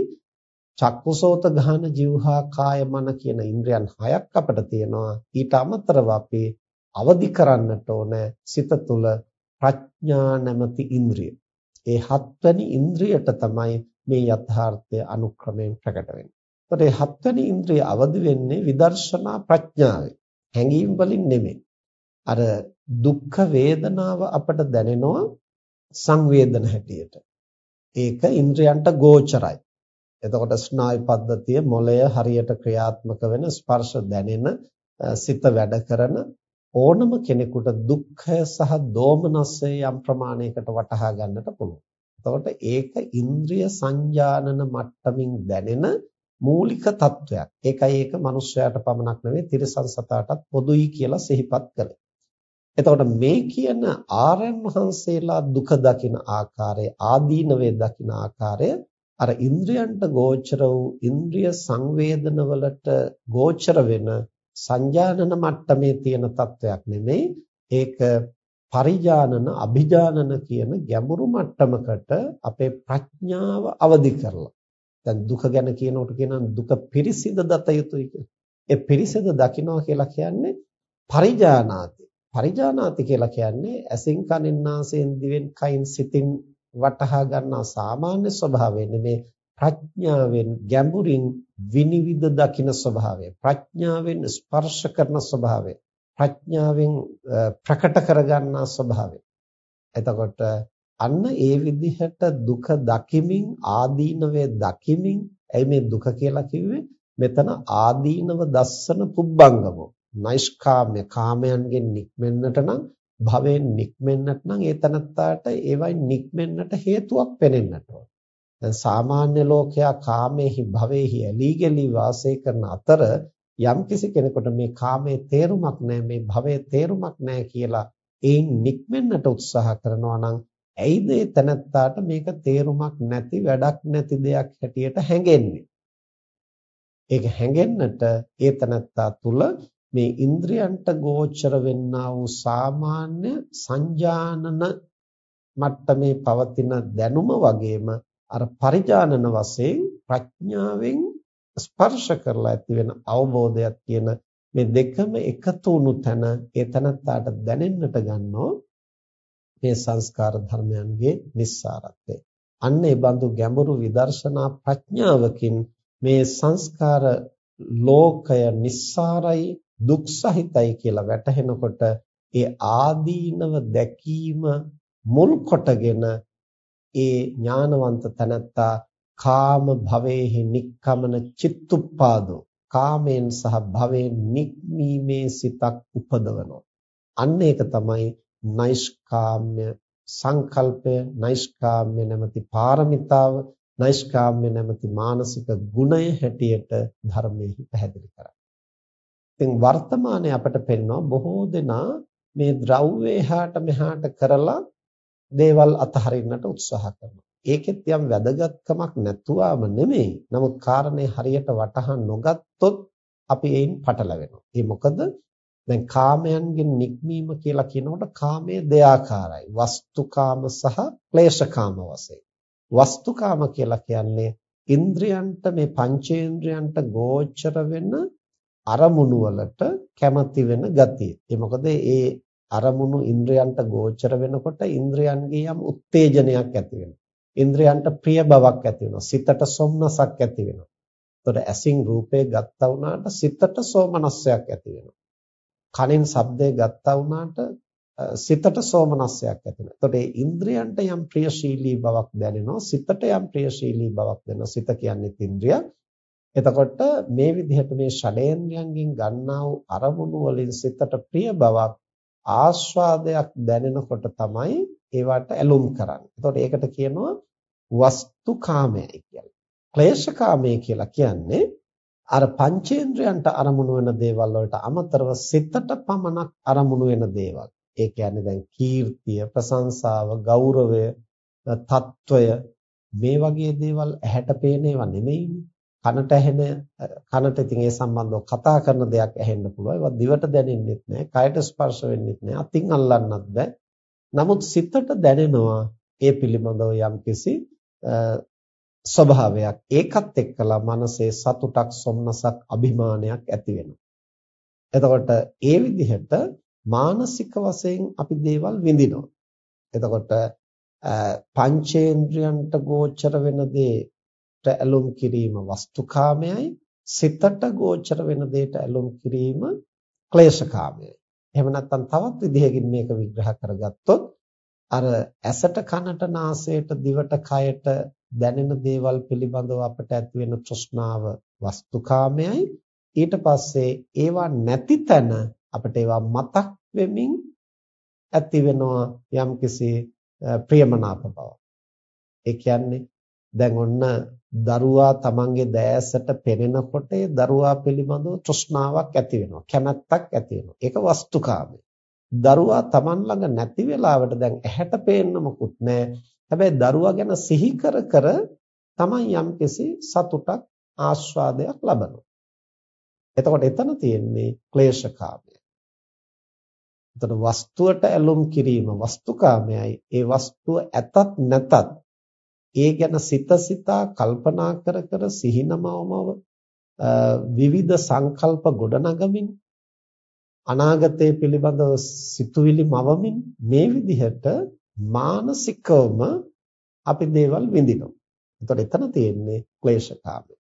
Speaker 1: චක්කුසෝත ගාන જીවහා කාය මන කියන ඉන්ද්‍රයන් හයක් අපිට තියෙනවා. ඊට අමතරව අපි අවදි කරන්නට ඕන සිත තුළ ප්‍රඥා නැමැති ඉන්ද්‍රිය. ඒ හත්වැනි ඉන්ද්‍රියට තමයි මේ යථාර්ථය අනුක්‍රමයෙන් ප්‍රකට වෙන්නේ. එතකොට මේ හත්වෙනි ඉන්ද්‍රිය අවදි වෙන්නේ විදර්ශනා ප්‍රඥාවෙන්. හැඟීම් වලින් නෙමෙයි. අර දුක්ඛ වේදනාව අපට දැනෙනවා සංවේදන හැටියට. ඒක ඉන්ද්‍රයන්ට ගෝචරයි. එතකොට ස්නායු පද්ධතිය මොළය හරියට ක්‍රියාත්මක වෙන ස්පර්ශ දැනෙන සිත වැඩ කරන ඕනම කෙනෙකුට දුක්ඛය සහ දෝමනස්සය යම් ප්‍රමාණයකට වටහා ගන්නට පුළුවන්. එතකොට ඒක ඉන්ද්‍රිය සංජානන මට්ටමින් දැනෙන මූලික తত্ত্বයක්. ඒකයි ඒක මිනිස්යාට පමණක් නෙවෙයි තිරිසන් සතාටත් පොදුයි කියලා සිහිපත් කළේ. එතකොට මේ කියන ආරයන් වහන්සේලා දුක දකින ආකාරය ආදීනවේ දකින ආකාරය අර ඉන්ද්‍රයන්ට ගෝචර වූ ඉන්ද්‍රිය සංවේදනවලට ගෝචර වෙන සංජානන මට්ටමේ තියෙන තත්වයක් නෙමෙයි ඒක පරිජානන අභිජානන කියන ගැඹුරු මට්ටමකට අපේ ප්‍රඥාව අවදි කරලා දැන් දුක ගැන කියනකොට කියනවා දුක පිරිසිඳ දත යුතුයි කියලා. ඒ පිරිසිඳ දකින්නවා කියලා කියන්නේ පරිජානාති. පරිජානාති කියලා කියන්නේ ඇසින් කනින් නාසයෙන් දිවෙන් කයින් සිතින් වටහා ගන්නා සාමාන්‍ය ස්වභාවය නෙමේ. ප්‍රඥාවෙන් ගැඹුරින් විනිවිද දකින ස්වභාවය. ප්‍රඥාවෙන් ස්පර්ශ කරන ස්වභාවය. ප්‍රඥාවෙන් ප්‍රකට කරගන්නා ස්වභාවය. එතකොට අන්න ඒ විදිහට දුක දකිමින් ආදීනවේ දකිමින් ඇයි මේ දුක කියලා කිව්වේ? මෙතන ආදීනව දස්සන පුබ්බංගමෝ. නෛෂ්කාම්‍ය කාමයන්ගෙන් නික්මෙන්නට නම් භවෙන් නික්මෙන්නට නම් ඒ තනත්තාට ඒවයි නික්මෙන්නට හේතුවක් පෙනෙන්නට ඕන. දැන් සාමාන්‍ය ලෝකයා කාමේහි භවෙහි ඇලී ගලී වාසය කරන අතර යම්කිසි කෙනෙකුට මේ කාමයේ තේරුමක් නැහැ මේ භවයේ තේරුමක් නැහැ කියලා ඒන් නික්මෙන්නට උත්සාහ කරනවා නම් ඇයිද ඒ තනත්තාට මේක තේරුමක් නැති වැඩක් නැති දෙයක් හැටියට හැඟෙන්නේ ඒක හැඟෙන්නට ඒ තනත්තා තුල මේ ඉන්ද්‍රයන්ට ගෝචර වෙන්නා වූ සාමාන්‍ය සංජානන මට්ටමේ පවතින දැනුම වගේම අර පරිජානන වශයෙන් ප්‍රඥාවෙන් ස්පර්ශ කරලා ඇති වෙන අවබෝධයක් කියන මේ දෙකම එකතු වුණු තැන ඒ තනත්තාට දැනෙන්නට ගන්නෝ මේ සංස්කාර ධර්මයන්ගේ නිස්සාරත්වය. අන්න ඒ බඳු ගැඹුරු විදර්ශනා ප්‍රඥාවකින් මේ සංස්කාර ලෝකය නිස්සාරයි දුක් සහිතයි කියලා වැටහෙනකොට ඒ ආදීනව දැකීම මුල් කොටගෙන ඒ ඥානවන්ත තනත්තා කාම භවයේහි නික්කමන චිත්තුප්පාදෝ කාමයෙන් සහ භවයෙන් නික්මීමේ සිතක් උපදවනවා අන්න ඒක තමයි නෛෂ්කාම්‍ය සංකල්පය නෛෂ්කාම්‍ය නැමැති පාරමිතාව නෛෂ්කාම්‍ය නැමැති මානසික ගුණය හැටියට ධර්මයේ පැහැදිලි කරන්නේ. ඉතින් වර්තමානයේ අපට පෙනෙනවා බොහෝ දෙනා මේ ද්‍රව්‍ය එහාට මෙහාට කරලා දේවල් අතහරින්නට උත්සාහ කරනවා. ඒකෙත් යම් වැදගත්කමක් නැතුවම නෙමෙයි. නමුත් කාරණේ හරියට වටහා නොගත්තොත් අපි ඒයින් පටලවෙනවා. ඒ මොකද දැන් කාමයන්ගෙන් නික්මීම කියලා කියනකොට කාමයේ දෙආකාරයි. වස්තුකාම සහ ක්ලේශකාම වශයෙන්. වස්තුකාම කියලා කියන්නේ ඉන්ද්‍රයන්ට මේ පංචේන්ද්‍රයන්ට ගෝචර වෙන අරමුණු වලට කැමති වෙන ගතිය. ඒ මොකද ඒ අරමුණු ඉන්ද්‍රයන්ට ගෝචර වෙනකොට ඉන්ද්‍රයන්ගේ යම් උත්තේජනයක් ඇති වෙනවා. ඉන්ද්‍රයන්ට ප්‍රිය බවක් ඇති වෙනවා. සිතට සොම්නසක් ඇති වෙනවා. එතකොට ඇසින් රූපේ ගත්තා වුණාට සිතට සෝමනස්සයක් ඇති වෙනවා. කනෙන් ශබ්දය ගත්තා වුණාට සිතට සෝමනස්සයක් ඇති වෙනවා. එතකොට ඒ ඉන්ද්‍රයන්ට යම් ප්‍රියශීලී බවක් දැනෙනවා. සිතට යම් ප්‍රියශීලී බවක් දැනෙනවා. සිත කියන්නේ ඉන්ද්‍රිය. එතකොට මේ විදිහට මේ ෂඩේන්ද්‍රයන්ගෙන් ගන්නා වූ අරමුණු වලින් සිතට ප්‍රිය බවක් ආස්වාදයක් දැනෙනකොට තමයි ඒවට ඇලුම් කරන්නේ. එතකොට ඒකට කියනවා වස්තුකාමය කියලා. ක්ලේශකාමය කියලා කියන්නේ අර පංචේන්ද්‍රයන්ට අරමුණු වෙන දේවල් වලට අමතරව සිතට පමණක් අරමුණු වෙන දේවල්. ඒ කියන්නේ දැන් කීර්තිය, ප්‍රශංසාව, ගෞරවය, తত্ত্বය මේ වගේ දේවල් ඇහැට පේන ඒවා නෙමෙයිනේ. කනට ඇහෙන කනට ඉතින් ඒ සම්බන්ධව කතා කරන දෙයක් ඇහෙන්න පුළුවන්. ඒවා දිවට දැනෙන්නෙත් නෑ, කයට ස්පර්ශ වෙන්නෙත් නෑ, අතින් අල්ලන්නත් බෑ. නමුත් සිතට දැනෙනවා ඒ පිළිබඳව යම්කිසි ස්වභාවයක් ඒකත් එක්කලා මනසේ සතුටක් සොම්නසක් අභිමානයක් ඇති වෙනවා. එතකොට ඒ විදිහට මානසික වශයෙන් අපි දේවල් විඳිනවා. එතකොට පංචේන්ද්‍රයන්ට ගෝචර වෙන දේට ඇලුම් කිරීම වස්තුකාමයයි සිතට ගෝචර වෙන දේට ඇලුම් කිරීම ක්ලේශකාමයයි. එහෙම නැත්නම් තවත් විදිහකින් මේක විග්‍රහ කරගත්තොත් අර ඇසට කනට නාසයට දිවට කයට දැනෙන දේවල් පිළිබඳව අපට ඇති වෙන තෘෂ්ණාව වස්තුකාමයයි ඊට පස්සේ ඒවා නැති තැන අපිට ඒවා මතක් වෙමින් ඇති වෙනවා යම්කිසි ප්‍රියමනාප බව. ඒ කියන්නේ දැන් ඔන්න දරුවා තමන්ගේ දෑසට පෙනෙනකොට ඒ දරුවා පිළිබඳව තෘෂ්ණාවක් ඇති වෙනවා කැමැත්තක් ඇති වෙනවා. ඒක වස්තුකාමය. දරුවා තමන් ළඟ නැති වෙලාවට දැන් ඇහැට පේන්න මොකුත් නැහැ. හැබැයි දරුවා ගැන සිහි කර කර තමන් යම්කිසි සතුටක් ආස්වාදයක් ලබනවා. එතකොට එතන තියෙන්නේ ක්ලේශකාමය. එතන වස්තුවට ඇලුම් කිරීම වස්තුකාමයයි. ඒ වස්තුව ඇතත් නැතත් ඒ ගැන සිත සිතා කල්පනා කර කර සිහිනමවමව විවිධ සංකල්ප ගොඩනගමින් අනාගතයේ පිළිබඳව සිතුවිලි මවමින් මේ විදිහට මානසිකවම අපි දේවල් විඳිනවා. එතකොට එතන තියෙන්නේ ක්ලේශකාමය.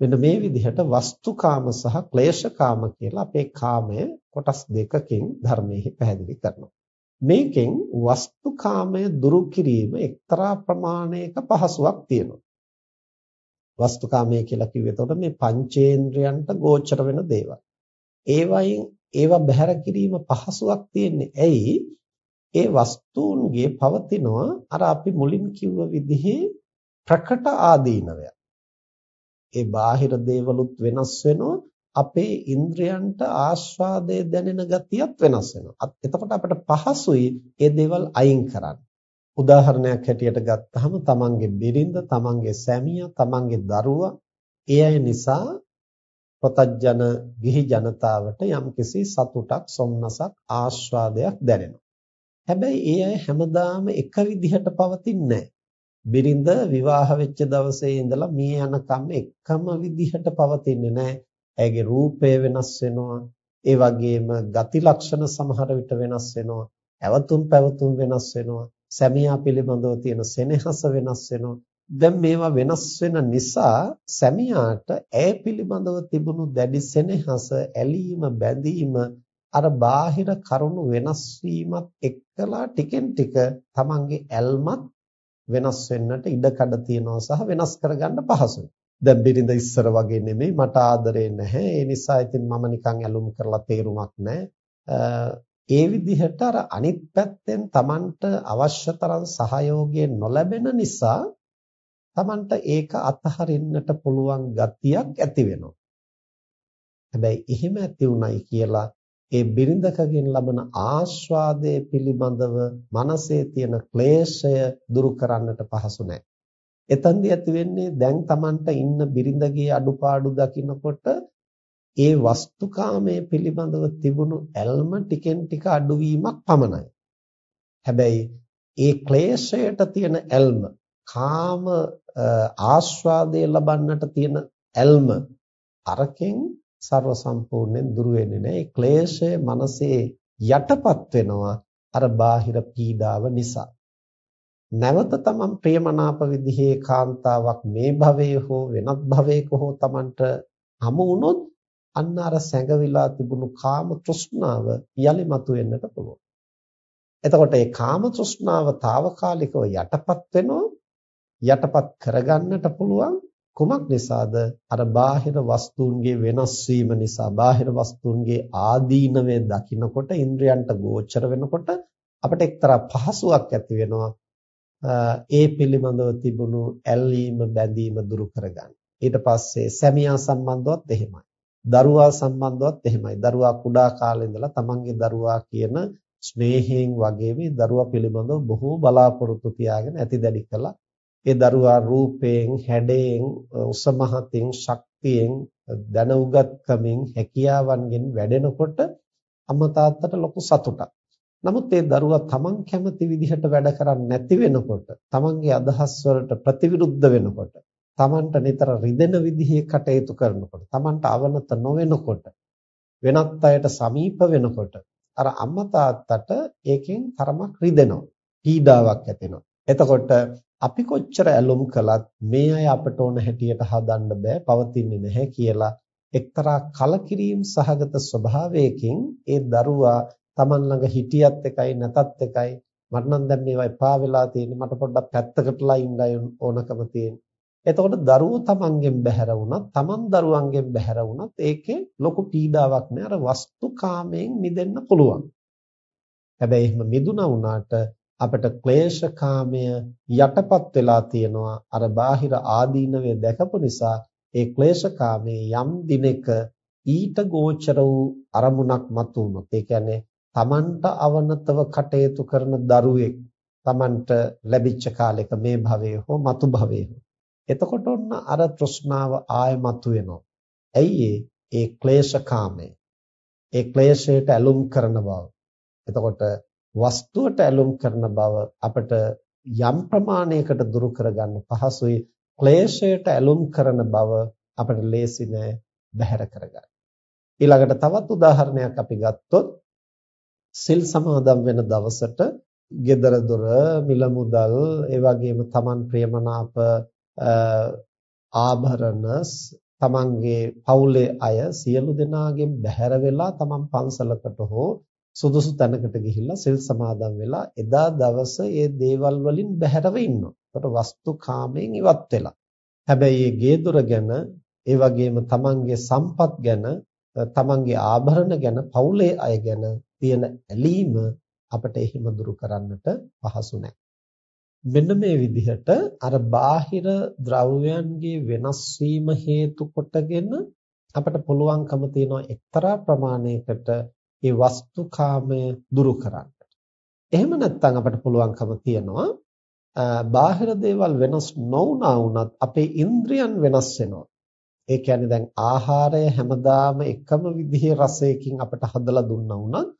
Speaker 1: මෙන්න මේ විදිහට වස්තුකාම සහ ක්ලේශකාම කියලා අපේ කාමය කොටස් දෙකකින් ධර්මයේ පැහැදිලි කරනවා. මේකෙන් වස්තුකාමය දුරු කිරීම එක්තරා ප්‍රමාණයක පහසුවක් තියෙනවා. වස්තුකාමය කියලා කිව්වේ එතකොට මේ පංචේන්ද්‍රයන්ට ගෝචර වෙන දේවල්. ඒවයින් ඒවා බැහැර කිරීම පහසුවක් තියෙන්නේ. ඇයි? ඒ වස්තුන්ගේ පවතිනවා අර අපි මුලින් කිව්ව විදිහේ ප්‍රකට ආදීනවය. ඒ බාහිර දේවලුත් වෙනස් වෙනවා අපේ ඉන්ද්‍රයන්ට ආස්වාදය දැනෙන ගතියත් වෙනස් වෙනවා. එතකොට අපිට පහසුයි ඒ දේවල් අයින් කරන්න. උදාහරණයක් හැටියට ගත්තහම තමන්ගේ බිරිඳ, තමන්ගේ සැමියා, තමන්ගේ දරුවා ඒ අය නිසා ප්‍රතජන ගිහි ජනතාවට යම්කිසි සතුටක්, සොම්නසක්, ආස්වාදයක් දැනෙනවා. හැබැයි ඒ අය හැමදාම එක විදිහට පවතින්නේ බිරිඳ විවාහ වෙච්ච දවසේ ඉඳලා මිය යනකම් එකම විදිහට පවතින්නේ නැහැ. ඇයගේ රූපය වෙනස් වෙනවා. ඒ වගේම ගති ලක්ෂණ සමහර විට වෙනස් වෙනවා. ඇවතුම් පැවතුම් වෙනස් වෙනවා. සැමියා පිළිබඳව තියෙන සෙනෙහස වෙනස් වෙනවා. දැන් මේවා වෙනස් වෙන නිසා සැමියාට ඇය පිළිබඳව තිබුණු දැඩි සෙනෙහස, ඇලීම, බැඳීම අර බාහිර කරුණු වෙනස් වීමත් එක්කලා ටිකෙන් ටික තමන්ගේ ඇල්මත් වෙනස් වෙන්නට ඉඩ කඩ තියෙනවා සහ වෙනස් කරගන්න පහසුයි. දැන් බිරිඳ ඉස්සර වගේ නෙමෙයි මට ආදරේ නැහැ. ඒ නිසා ඉතින් මම නිකන් ඇලුම් කරලා තේරුමක් නැහැ. ඒ විදිහට අර අනිත් පැත්තෙන් Tamanට අවශ්‍ය තරම් සහයෝගය නොලැබෙන නිසා Tamanට ඒක අතහරින්නට පුළුවන් ගතියක් ඇති වෙනවා. හැබැයි එහෙම ඇති උනායි කියලා ඒ බිරිඳකගෙන් ලබන ආස්වාදයේ පිළිබඳව මනසේ තියෙන ක්ලේශය දුරු කරන්නට පහසු නැහැ. එතෙන්දී ඇති වෙන්නේ දැන් Tamanට ඉන්න බිරිඳගේ අඩුපාඩු දකිනකොට ඒ වස්තුකාමයේ පිළිබඳව තිබුණු ඇල්ම ටිකෙන් ටික අඩුවීමක් පමණයි. හැබැයි ඒ ක්ලේශයට තියෙන ඇල්ම කාම ආස්වාදයේ ලබන්නට තියෙන ඇල්ම අරකින් ਸਰව සම්පූර්ණයෙන් දුරු වෙන්නේ නැහැ. ඒ ක්ලේශය මනසේ යටපත් වෙනවා අර බාහිර පීඩාව නිසා. නැවත තමන් ප්‍රියමනාප විදිහේ කාන්තාවක් මේ භවයේ හෝ වෙනත් භවයක හෝ තමන්ට හමු වුණොත් අන්න අර සැඟවිලා තිබුණු කාම තෘෂ්ණාව යලි මතුවෙන්නට පුළුවන්. එතකොට මේ කාම තෘෂ්ණාව తాවකාලිකව යටපත් වෙනවා යටපත් කරගන්නට පුළුවන්. කුමක් නිසාද? අර බාහිර වස්තුන්ගේ වෙනස් වීම නිසා බාහිර වස්තුන්ගේ ආදීනවේ දකින්නකොට ඉන්ද්‍රයන්ට ගෝචර වෙනකොට අපිට එක්තරා පහසුවක් ඇති වෙනවා. ඒ පිළිබඳව තිබුණු ඇල්ලීම බැඳීම දුරු කරගන්න. ඊට පස්සේ සැමියා සම්බන්ධවත් එහෙමයි. දරුවා සම්බන්ධවත් එහෙමයි. දරුවා කුඩා කාලේ ඉඳලා තමන්ගේ දරුවා කියන ස්නේහයෙන් වගේ මේ දරුවා පිළිබඳව බොහෝ බලාපොරොත්තු තියාගෙන ඇතිදැඩි කළා. ඒ දරුවා රූපයෙන්, හැඩයෙන්, උසමහතින්, ශක්තියෙන්, දැනුගත්කමින්, හැකියාවන්ගෙන් වැඩෙනකොට අම්මා තාත්තට ලොකු සතුටක්. නමුත් ඒ දරුවා තමන් කැමති විදිහට වැඩ කරන්නේ නැති වෙනකොට, තමන්ගේ අදහස් වලට ප්‍රතිවිරුද්ධ වෙනකොට, තමන්ට නිතර රිදෙන විදිහේ කටයුතු කරනකොට, තමන්ට අවනත නොවෙනකොට, වෙනත් අයට සමීප වෙනකොට අර අම්මා තාත්තට ඒකෙන් තරමක් රිදෙනවා. පීඩාවක් ඇතිවෙනවා. එතකොට අපි කොච්චර ඇලුම් කළත් මේ අය අපට ඕන හැටියට හදන්න බෑ පවතින්නේ නැහැ කියලා එක්තරා කලකිරීම සහගත ස්වභාවයකින් ඒ දරුවා Taman ළඟ හිටියත් එකයි නැතත් එකයි මට නම් දැන් මේවා එපා වෙලා තියෙන්නේ මට පොඩ්ඩක් පැත්තකටලා ඉන්නයි ඕනකම තියෙන්නේ. එතකොට දරුවෝ Tamanගෙන් බැහැර වුණත් Taman දරුවන්ගෙන් බැහැර වුණත් ඒකේ ලොකු පීඩාවක් නෑ අර වස්තුකාමයෙන් මිදෙන්න පුළුවන්. හැබැයි එහෙම මිදුණා වුණාට අපට ක්ලේශකාමය යටපත් වෙලා තියෙනවා අර බාහිර ආදීනවේ දැකපු නිසා ඒ ක්ලේශකාමයේ යම් දිනක ඊට ගෝචර වූ අරමුණක් මතුවුනොත් ඒ කියන්නේ තමන්ට අවනතව කටයුතු කරන දරුවෙක් තමන්ට ලැබිච්ච කාලෙක මේ භවයේ හෝ මතු භවයේ හෝ. එතකොට ඔන්න අර තෘෂ්ණාව ආය මතුවෙනවා. ඇයි ඒ? ක්ලේශකාමය ඒ ක්ලේශයට ඇලුම් කරන බව. එතකොට වස්තුවට ඇලුම් කරන බව අපට යම් ප්‍රමාණයකට දුරු කරගන්න පහසුයි. ක්ලේශයට ඇලුම් කරන බව අපට ලේසි නෑ බැහැර කරගන්න. ඊළඟට තවත් උදාහරණයක් අපි ගත්තොත් සිල් සමාදන් වෙන දවසට gedara dora මිල මුදල් ඒ වගේම Taman ප්‍රියමනාප ආභරණ තමන්ගේ පවුලේ අය සියලු දෙනාගෙන් බැහැර වෙලා තමන් පන්සලකට හෝ සුදුසු තැනකට ගිහිල්ලා සිල් සමාදන් වෙලා එදා දවස ඒ දේවල් වලින් බැහැරව ඉන්නවා. ඒකට වස්තු කාමයෙන් ඉවත් වෙලා. හැබැයි මේ ගේ දොර ගැන ඒ වගේම තමන්ගේ සම්පත් ගැන තමන්ගේ ආභරණ ගැන පවුලේ අය ගැන තියෙන ඇලීම අපිට එහෙම දුරු කරන්නට පහසු නැහැ. මෙන්න මේ විදිහට අර බාහිර ද්‍රව්‍යයන්ගේ වෙනස් වීම හේතු කොටගෙන අපිට පුළුවන්කම තියෙනවා එක්තරා ප්‍රමාණයකට ඒ වස්තුකාමය දුරු කරන්න. එහෙම නැත්නම් අපිට පුළුවන්කම තියෙනවා බාහිර දේවල් වෙනස් නොවුනා වුණත් අපේ ඉන්ද්‍රියන් වෙනස් වෙනවා. ඒ කියන්නේ දැන් ආහාරය හැමදාම එකම විදිහේ රසයකින් අපිට හදලා දුන්නා වුණත්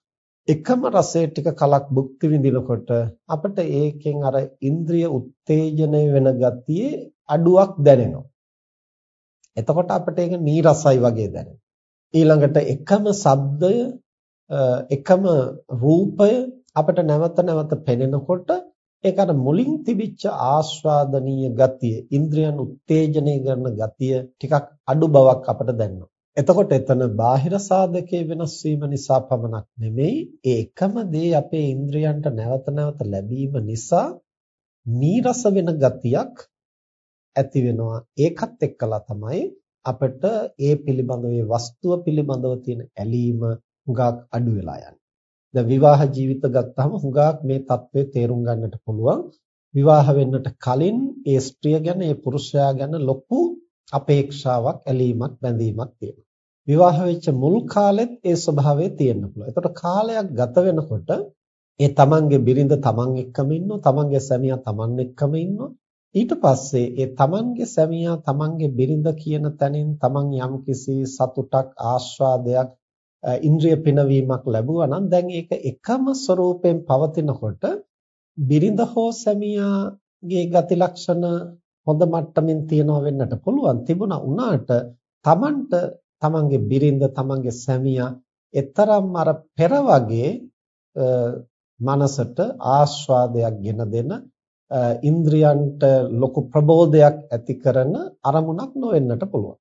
Speaker 1: එකම රසය ටික කලක් භුක්ති විඳිනකොට අපිට ඒකෙන් අර ඉන්ද්‍රිය උත්තේජනය වෙන ගතියේ අඩුවක් දැනෙනවා. එතකොට අපිට ඒක නීරසයි වගේ දැනෙනවා. ඊළඟට එකම ශබ්දය එකම රූපය අපිට නැවත නැවත පෙනෙනකොට ඒක අර මුලින් තිබිච්ච ආස්වාදනීය ගතිය, ඉන්ද්‍රියන් උත්තේජනය කරන ගතිය ටිකක් අඩු බවක් අපිට දැනෙනවා. එතකොට එතන බාහිර සාධකයේ වෙනස් වීම නිසා පමණක් නෙමෙයි ඒ එකම දේ අපේ ඉන්ද්‍රයන්ට නැවත නැවත ලැබීම නිසා නීරස වෙන ගතියක් ඇති වෙනවා ඒකත් එක්කලා තමයි අපිට ඒ පිළිබඳව ඒ වස්තුව පිළිබඳව තියෙන ඇලීම හුඟක් අඩු වෙලා යන්නේ. දැන් විවාහ ජීවිත ගත්තාම හුඟක් මේ தત્ත්වය තේරුම් ගන්නට පුළුවන්. විවාහ වෙන්නට කලින් ඒ ස්ත්‍රිය ගැන ඒ පුරුෂයා ගැන ලොකු අපේක්ෂාවක් ඇලීමක් බැඳීමක් තියෙනවා. විවාහ වෙච්ච මුල් කාලෙත් ඒ ස්වභාවය තියෙන්න පුළුවන්. එතකොට කාලයක් ගත වෙනකොට ඒ තමන්ගේ බිරිඳ තමන් එක්කම ඉන්නවා, තමන්ගේ සැමියා තමන් එක්කම ඉන්නවා. ඊට පස්සේ ඒ තමන්ගේ සැමියා තමන්ගේ බිරිඳ කියන තැනින් තමන් යම්කිසි සතුටක් ආස්වාදයක් ඉන්ද්‍රිය පිනවීමක් ලැබුවා නම් දැන් ඒක එකම ස්වરૂපයෙන් පවතිනකොට බිරිඳ හෝ සැමියාගේ ගති ලක්ෂණ හොඳ මට්ටමින් තියනවා වෙන්නට පුළුවන් තිබුණා උනාට තමන්ට තමන්ගේ බිරිඳ තමන්ගේ සැමියා එතරම් අර පෙර වගේ මනසට ආස්වාදයක් ගෙන දෙන ඉන්ද්‍රියන්ට ලොකු ප්‍රබෝධයක් ඇති කරන අරමුණක් නොවෙන්නට පුළුවන්.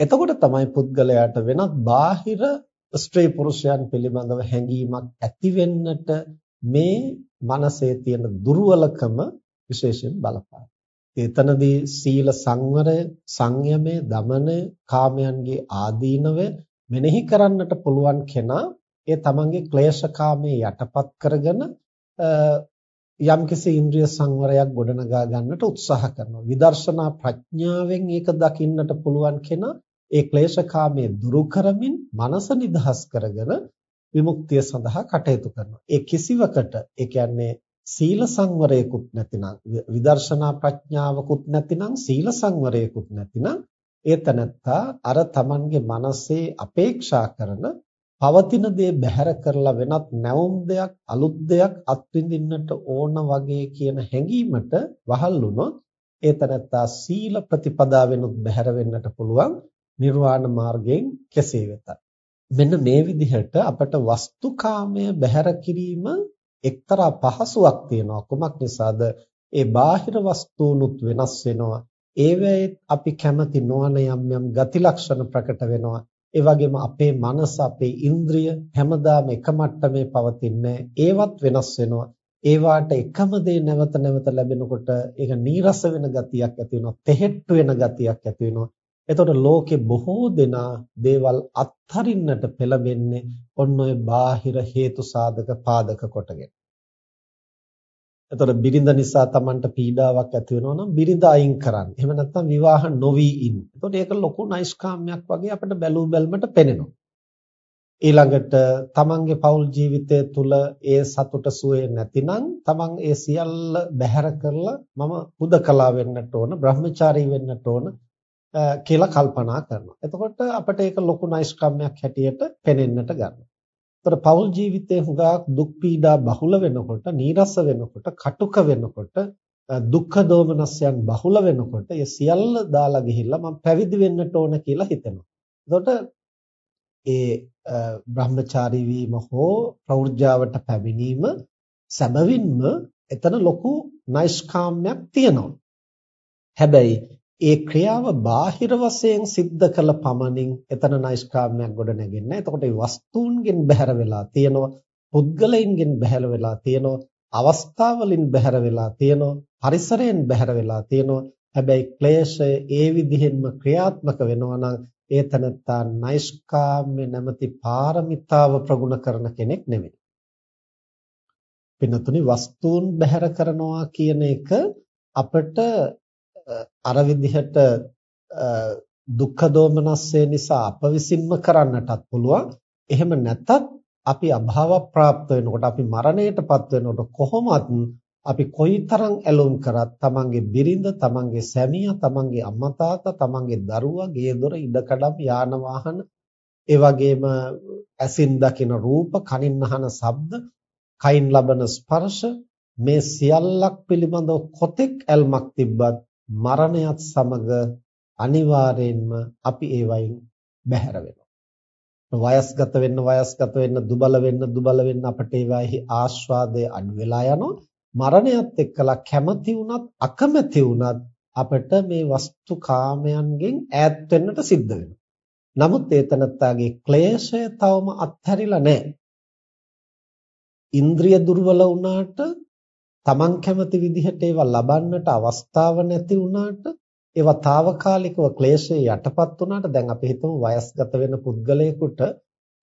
Speaker 1: එතකොට තමයි පුද්ගලයාට වෙනත් බාහිර ස්ත්‍රී පුරුෂයන් පිළිබඳව හැඟීමක් ඇති වෙන්නට මේ මනසේ තියෙන දුර්වලකම විශේෂයෙන් බලපාන. එතනදී සීල සංවරය, සංයමය, දමනය, කාමයන්ගේ ආදීනවය මෙනෙහි කරන්නට පුළුවන් කෙනා ඒ තමන්ගේ ක්ලේශකාමයේ යටපත් කරගෙන යම්කිසි ඉන්ද්‍රිය සංවරයක් ගොඩනගා ගන්නට උත්සාහ කරනවා. විදර්ශනා ප්‍රඥාවෙන් ඒක දකින්නට පුළුවන් කෙනා ඒ ක්ලේශකාමයේ දුරු කරමින් මනස නිදහස් කරගෙන විමුක්තිය සඳහා කටයුතු කරනවා. ඒ කිසිවකට ඒ කියන්නේ සීල සංවරයකුත් නැතිනම් විදර්ශනා ප්‍රඥාවකුත් නැතිනම් සීල සංවරයකුත් නැතිනම් ඒ තනත්තා අර Tamanගේ මනසේ අපේක්ෂා කරන පවතින දේ බැහැර කරලා වෙනත් නැවුම් දෙයක් අලුත් දෙයක් අත්විඳින්නට ඕන වගේ කියන හැඟීමට වහල් වුණොත් ඒ තනත්තා සීල ප්‍රතිපදාවෙනුත් බැහැර වෙන්නට පුළුවන් නිර්වාණ මාර්ගයෙන් කෙසේ වෙතත්. මෙන්න මේ විදිහට අපට වස්තුකාමය බැහැර කිරීම එක්තරා පහසුවක් තියෙනවා. කුමක් නිසාද? ඒ බාහිර වස්තුනුත් වෙනස් වෙනවා. ඒවැයි අපි කැමති නොවන යම් යම් ගති ලක්ෂණ ප්‍රකට වෙනවා. ඒ වගේම අපේ මනස අපේ ඉන්ද්‍රිය හැමදාම එක මට්ටමේ පවතින්නේ ඒවත් වෙනස් වෙනවා. ඒවාට එකම දේ නැවත නැවත ලැබෙනකොට ඒක නීරස වෙන ගතියක් ඇති වෙනවා. තෙහෙට්ටු වෙන ගතියක් ඇති වෙනවා. එතකොට ලෝකේ බොහෝ දෙනා දේවල් අත්හරින්නට පෙළඹෙන්නේ ඔන්න ඔය බාහිර හේතු සාධක පාදක කොටගෙන. එතකොට බිරිඳ නිසා Tamanට පීඩාවක් ඇති වෙනවා නම් බිරිඳ අයින් කරන්න. එහෙම නැත්නම් විවාහ නොවි ඉන්න. එතකොට ඒක ලොකු නයිස්කාම්යක් වගේ අපිට බැලූ බැල්මට පෙනෙනවා. ඊළඟට තමන්ගේ පෞල් ජීවිතය තුළ ඒ සතුට සුවේ නැතිනම් තමන් ඒ සියල්ල බැහැර කරලා මම හුදකලා වෙන්නට ඕන බ්‍රහ්මචාරී වෙන්නට ඕන කියලා කල්පනා කරනවා. එතකොට අපිට ඒක ලොකු නයිස්කම්යක් හැටියට පෙනෙන්නට ගන්නවා. ඒතර පෞල් ජීවිතයේ හුඟක් දුක් පීඩා බහුල වෙනකොට, නීරස වෙනකොට, කටුක වෙනකොට, දුක්ඛ දෝමනස්යන් බහුල වෙනකොට, ඒ සියල්ල දාලා ගිහිල්ලා මම පැවිදි වෙන්නට ඕන කියලා හිතෙනවා. එතකොට ඒ බ්‍රහ්මචාරී වීම හෝ ප්‍රෞර්ජාවට පැමිණීම සැබවින්ම එතන ලොකු නෛෂ්කාම්‍යයක් තියෙනවා. හැබැයි ඒ ක්‍රියාව බාහිර වශයෙන් සිද්ධ කළ පමණින් එතන නෛෂ්කාම්‍යයක් ගොඩ නැගෙන්නේ නැහැ. එතකොට ඒ වස්තුන්ගෙන් බැහැර වෙලා තියෙනවා, පුද්ගලයින්ගෙන් බැහැර වෙලා තියෙනවා, අවස්ථාවලින් බැහැර වෙලා තියෙනවා, පරිසරයෙන් බැහැර වෙලා තියෙනවා. හැබැයි ක්ලේශය ඒ විදිහෙන්ම ක්‍රියාත්මක වෙනවා නම් ඒ තනත්තා නෛෂ්කාම්‍ය නැමැති පාරමිතාව ප්‍රගුණ කරන කෙනෙක් නෙවෙයි. පින්නතුනි වස්තුන් බැහැර කරනවා කියන එක අපිට අර විදිහට දුක්ඛ දෝමනස්සේ නිසා අප විසින්ම කරන්නටත් පුළුවන්. එහෙම නැතත් අපි අභාව ප්‍රාප්ත වෙනකොට අපි මරණයටපත් වෙනකොට කොහොමත් අපි කොයිතරම් ඇලුම් කරත් තමන්ගේ බිරිඳ, තමන්ගේ සැමියා, තමන්ගේ අම්මා තාත්තා, තමන්ගේ දරුවා, ගේ දොර, ඉඩකඩම්, යාන වාහන, ඒ වගේම ඇසින් දකින රූප, කනින් අහන ශබ්ද, කයින් ලබන ස්පර්ශ මේ සියල්ලක් පිළිබඳව කොතෙක් ඇල්මක් තිබ්බත් මරණයත් සමග අනිවාර්යයෙන්ම අපි ඒ වයින් බැහැර වෙනවා. වයස්ගත වෙන්න වයස්ගත වෙන්න දුබල වෙන්න දුබල වෙන්න අපිට ඒවාෙහි ආස්වාදය අඩු වෙලා යනවා. මරණයත් එක්කලා කැමති වුණත් අකමැති වුණත් අපිට මේ වස්තු කාමයන්ගෙන් ඈත් වෙන්නට සිද්ධ වෙනවා. නමුත් ඒතනත්තාගේ ක්ලේශය තවම අත්හැරිලා නැහැ. ඉන්ද්‍රිය දුර්වල වුණාට Taman කැමති විදිහට ඒවා ලබන්නට අවස්ථාව නැති වුණාට ඒවා తాවකාලිකව ක්ලේශයේ යටපත් වුණාට දැන් අපි හිතමු වයස්ගත වෙන පුද්ගලයෙකුට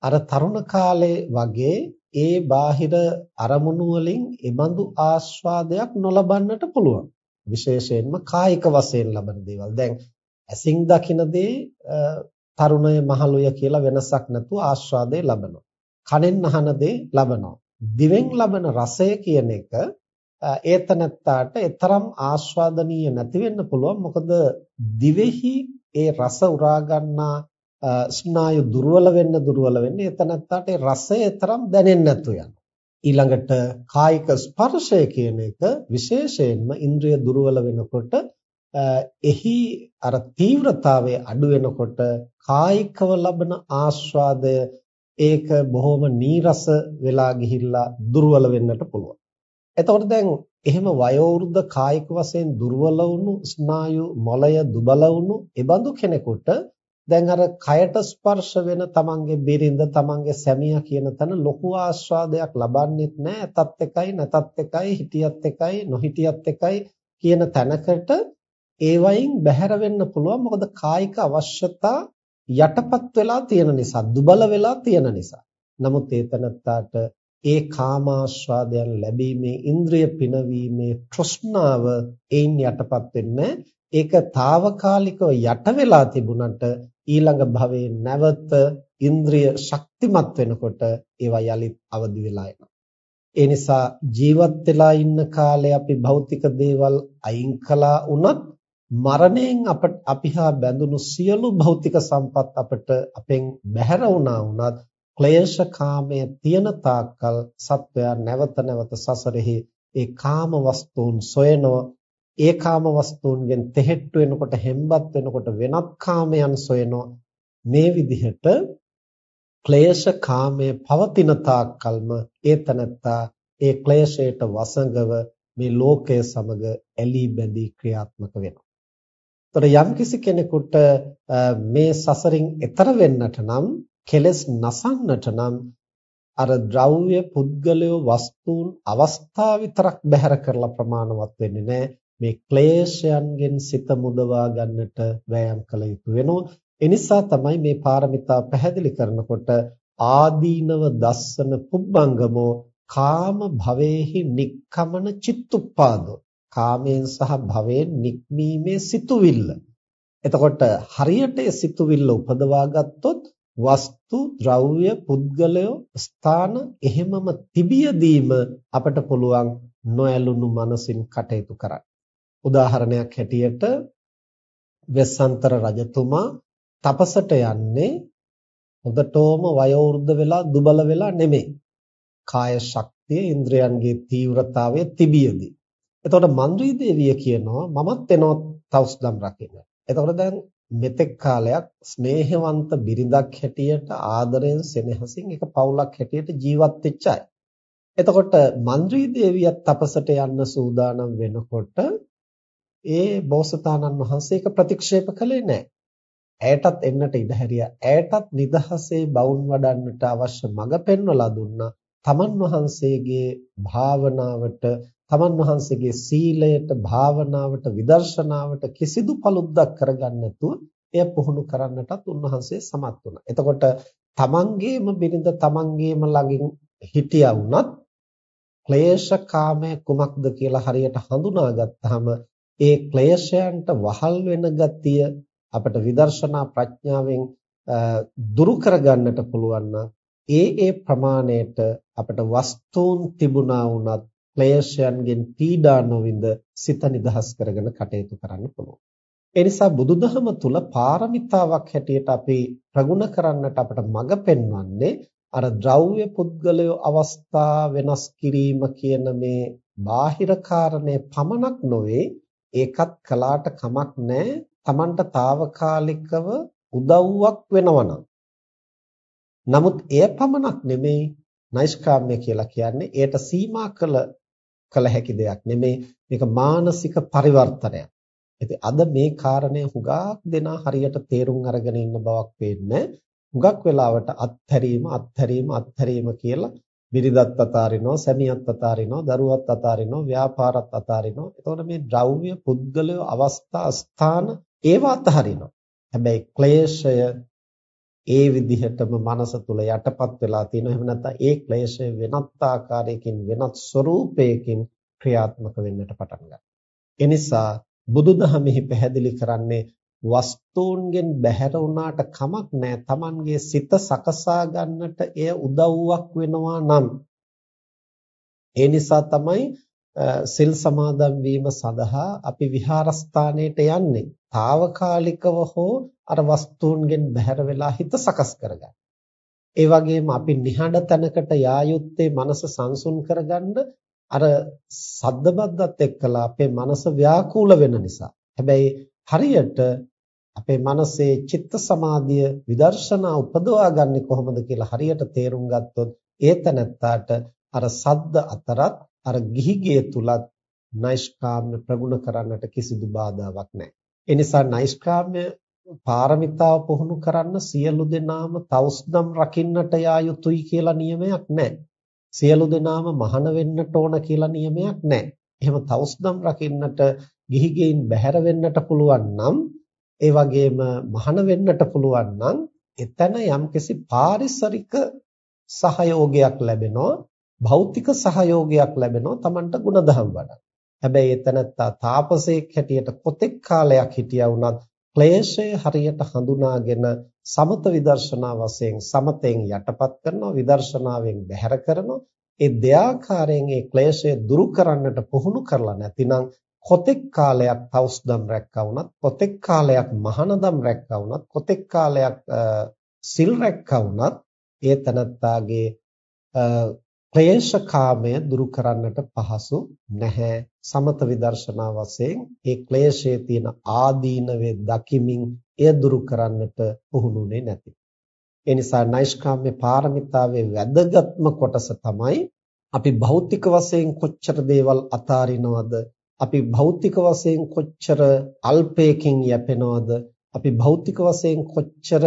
Speaker 1: අර තරුණ කාලේ වගේ ඒ බාහිර අරමුණු වලින් ඒබඳු ආස්වාදයක් නොලබන්නට පුළුවන්. විශේෂයෙන්ම කායික වශයෙන් ලබන දේවල්. දැන් ඇසින් දකින දේ තරුණය මහලුය කියලා වෙනසක් නැතුව ආස්වාදේ ලබනවා. කනෙන් අහන දේ ලබනවා. දිවෙන් ලබන රසය කියන එක ඒතනත්තාට ඊතරම් ආස්වාදනීය නැති වෙන්න පුළුවන්. මොකද දිවෙහි ඒ රස උරා ගන්නා ස්නායු දුර්වල වෙන්න දුර්වල වෙන්න ඒතනත්තාට ඒ රසය ඊතරම් දැනෙන්නේ නැතු යනවා. ඊළඟට කායික ස්පර්ශය කියන එක විශේෂයෙන්ම ඉන්ද්‍රිය දුර්වල වෙනකොට එහි අර තීව්‍රතාවය අඩු වෙනකොට කායිකව ලබන ආස්වාදය ඒක බොහොම නීරස වෙලා ගිහිල්ලා දුර්වල වෙන්නට පුළුවන්. එතකොට දැන් එහෙම වයෝවෘද්ධ කායික වශයෙන් දුර්වල වුණු ස්නායු මොළය දුබල වුණු එබඳු කෙනෙකුට දැන් අර කයට ස්පර්ශ වෙන තමන්ගේ බිරිඳ තමන්ගේ සැමියා කියන තැන ලොකු ආස්වාදයක් ලබන්නේත් නැහැ ඇතත් එකයි නැතත් එකයි හිටියත් එකයි නොහිටියත් එකයි කියන තැනකට ඒ වයින් බැහැර වෙන්න පුළුවන්. මොකද කායික අවශ්‍යතා යටපත් වෙලා තියෙන නිසා දුබල වෙලා තියෙන නිසා. නමුත් ඒ තනත්තාට ඒ කාමාස්වාදයන් ලැබීමේ ඉන්ද්‍රිය පිනවීමේ තෘෂ්ණාව ඒන් යටපත් වෙන්නේ ඒක తాවකාලිකව යට වෙලා තිබුණට ඊළඟ භවයේ නැවත ඉන්ද්‍රිය ශක්තිමත් වෙනකොට ඒවා යලිත් අවදි වෙලා එනවා. ඒ නිසා ජීවත් වෙලා ඉන්න කාලේ අපි භෞතික දේවල් අයින් කළා වුණත් මරණයෙන් අපට අපි හා බැඳුණු සියලු භෞතික සම්පත් අපට අපෙන් බැහැර වුණා වුණත් ක්ලේශ කාමයේ තියෙන තාක්කල් සත්වයා නැවත නැවත සසරෙහි ඒ කාම වස්තුන් සොයනවා ඒ කාම වස්තුන්ගෙන් තෙහෙට්ටු වෙනකොට හෙම්බත් වෙනකොට වෙනත් කාමයන් සොයනවා මේ විදිහට ක්ලේශ කාමයේ පවතින තාක්කල්ම ඒ තනත්තා ඒ ක්ලේශයට වසඟව මේ ලෝකය සමග ඇලී බැඳී ක්‍රියාත්මක වෙනවා. ତොර යම්කිසි කෙනෙකුට මේ සසරින් එතර වෙන්නට නම් කෙලස් නසන්නට නම් අර ද්‍රව්‍ය පුද්ගලයෝ වස්තුන් අවස්ථා විතරක් බැහැර කරලා ප්‍රමාණවත් වෙන්නේ නැහැ. මේ ක්ලේශයන්ගෙන් සිත මුදවා ගන්නට වෑයම් කළ යුතු වෙනවා. ඒ නිසා තමයි මේ පාරමිතා පැහැදිලි කරනකොට ආදීනව දස්සන පුබ්බංගමෝ කාම භවේහි නික්කමන චිත්තුප්පාදෝ. කාමයෙන් සහ භවයෙන් නික්මීමේ සිතුවිල්ල. එතකොට හරියට ඒ සිතුවිල්ල උපදවා ගත්තොත් වස්තු ද්‍රව්‍ය පුද්ගලය ස්ථාන එහෙමම තිබියදීම අපට පුළුවන් නොඇලුණු මනසින් කටයුතු කරන්න. උදාහරණයක් හැටියට වෙස්සන්තර රජතුමා තපසට යන්නේ හොඳටම වයෝවෘද්ධ වෙලා දුබල වෙලා නෙමෙයි. කාය ශක්තිය ඉන්ද්‍රයන්ගේ තීව්‍රතාවය තිබියදී. එතකොට මන්ද්‍රී දේවිය කියනවා මමත් එනවා තවුස්දම් රකින්න. එතකොට දැන් මෙතෙක් කාලයක් ස්නේහවන්ත බිරිඳක් හැටියට ආදරයෙන් සෙනෙහසින් එක පවුලක් හැටියට ජීවත් වෙච්ච අය. එතකොට මන්ද්‍රී දේවියත් තපසට යන්න සූදානම් වෙනකොට ඒ බෝසතාණන් වහන්සේ ඒක ප්‍රතික්ෂේප කළේ නැහැ. ඇයටත් එන්නට ඉඩ හැරියා. ඇයටත් නිදහසේ බවුන් වඩන්නට අවශ්‍ය මඟ පෙන්වලා දුන්නා. තමන් වහන්සේගේ භාවනාවට තමන් වහන්සේගේ සීලයට භාවනාවට විදර්ශනාවට කිසිදු පළුද්දක් කරගන්න නැතුව එය පුහුණු කරන්නටත් උන්වහන්සේ සමත් වුණා. එතකොට තමන්ගේම බිරිඳ තමන්ගේම ළඟින් හිටියා වුණත් ක්ලේශ කාමය කුමක්ද කියලා හරියට හඳුනාගත්තාම ඒ ක්ලේශයන්ට වහල් වෙන ගතිය අපට විදර්ශනා ප්‍රඥාවෙන් දුරු කරගන්නට පුළුවන් ඒ ඒ ප්‍රමාණයට අපට වස්තුන් තිබුණා වුණත් ක්ලේශයන්ගෙන් පීඩා නොවිඳ සිත නිදහස් කරගෙන කටයුතු කරන්න පුළුවන්. ඒ නිසා බුදුදහම තුල පාරමිතාවක් හැටියට අපි ප්‍රගුණ කරන්නට අපට මඟ පෙන්වන්නේ අර ද්‍රව්‍ය පුද්ගලය අවස්ථා වෙනස් කිරීම කියන මේ බාහිර කාරණේ පමණක් නොවේ. ඒකත් කලාට කමක් නැහැ. Tamanට తాවකාලිකව උදව්වක් වෙනවනම් නමුත් එය පමණක් නෙමෙයි නෛෂ්කාම්‍ය කියලා කියන්නේ. ඒට සීමා කළ කළ හැකි දෙයක් නෙමෙයි මේක මානසික පරිවර්තනයක්. ඉතින් අද මේ කාරණය හුඟක් දෙනා හරියට තේරුම් අරගෙන ඉන්න බවක් පේන්නේ. හුඟක් වෙලාවට අත්හැරීම අත්හැරීම අත්හැරීම කියලා බිරිඳත් අතාරිනවා, සැමියාත් අතාරිනවා, දරුවත් අතාරිනවා, ව්‍යාපාරත් අතාරිනවා. එතකොට මේ ද්‍රව්‍ය, පුද්ගලය, අවස්ථා, ස්ථාන ඒවා අතහරිනවා. හැබැයි ක්ලේශය ඒ විදිහටම මනස තුල යටපත් වෙලා තියෙනවා. එහෙම නැත්නම් ඒ ක්ලේශය වෙනත් ආකාරයකින් වෙනත් ස්වરૂපයකින් ක්‍රියාත්මක වෙන්නට පටන් ගන්නවා. එනිසා බුදුදහමෙහි පැහැදිලි කරන්නේ වස්තුන්ගෙන් බැහැර වුණාට කමක් නැහැ. Tamanගේ සිත සකසා ගන්නට එය උදව්වක් වෙනවා නම් ඒ නිසා තමයි සිල් සමාදන් වීම සඳහා අපි විහාරස්ථානයට යන්නේ. తాවකාලිකව හෝ අර වස්තුන්ගෙන් බැහැර වෙලා හිත සකස් කරගන්න. ඒ වගේම අපි නිහඬ තැනකට යා යුත්තේ මනස සංසුන් කරගන්න අර සද්දබද්දත් එක්කලා අපේ මනස ව්‍යාකූල වෙන නිසා. හැබැයි හරියට අපේ මනසේ චිත්ත සමාධිය විදර්ශනා උපදවා ගන්න කොහොමද කියලා හරියට තේරුම් ගත්තොත් ඒ තැනත්තාට අර සද්ද අතරත් අර ගිහිගේ තුලත් නෛෂ්කාම්‍ය ප්‍රගුණ කරන්නට කිසිදු බාධාවක් නැහැ. ඒ නිසා නෛෂ්කාම්‍ය පාරමිතාව පුහුණු කරන්න සියලු දෙනාම තවුස්දම් රකින්නට යා යුතුයි කියලා නියමයක් නැහැ. සියලු දෙනාම මහාන වෙන්නට ඕන කියලා නියමයක් නැහැ. එහෙම තවුස්දම් රකින්නට ගිහිගෙයින් බැහැර වෙන්නට පුළුවන් නම් ඒ වගේම මහාන වෙන්නට පුළුවන් නම් එතන යම්කිසි පාරිසරික සහයෝගයක් ලැබෙනවා භෞතික සහයෝගයක් ලැබෙනවා Tamanට ಗುಣධම් වඩා. හැබැයි එතනත්තා තාපසයෙක් හැටියට කොතෙක් කාලයක් හිටියා වුණත් ක්ලේශය හරියට හඳුනාගෙන සමත විදර්ශනා වශයෙන් සමතෙන් යටපත් කරනවා විදර්ශනාවෙන් බැහැර කරනවා ඒ දෙආකාරයෙන් ඒ ක්ලේශය දුරු කරන්නට පුහුණු කරලා නැතිනම් කොතෙක් කාලයක් තවුස්දම් රැක්කා වුණත් කොතෙක් කාලයක් මහානදම් රැක්කා වුණත් කොතෙක් කාලයක් සිල් රැක්කා වුණත් ඒ තනත්තාගේ ක්ලේශකාමය දුරු කරන්නට පහසු නැහැ සමත විදර්ශනා වශයෙන් ඒ ක්ලේශයේ තියෙන ආදීනවේ දකිමින් එය දුරු කරන්නට පුහුණුනේ නැති. ඒ නිසා නෛෂ්කාම්‍ය පාරමිතාවේ වැදගත්ම කොටස තමයි අපි භෞතික වශයෙන් කොච්චර දේවල් අතාරිනවද අපි භෞතික වශයෙන් කොච්චර අල්පයකින් යැපෙනවද අපි භෞතික වශයෙන් කොච්චර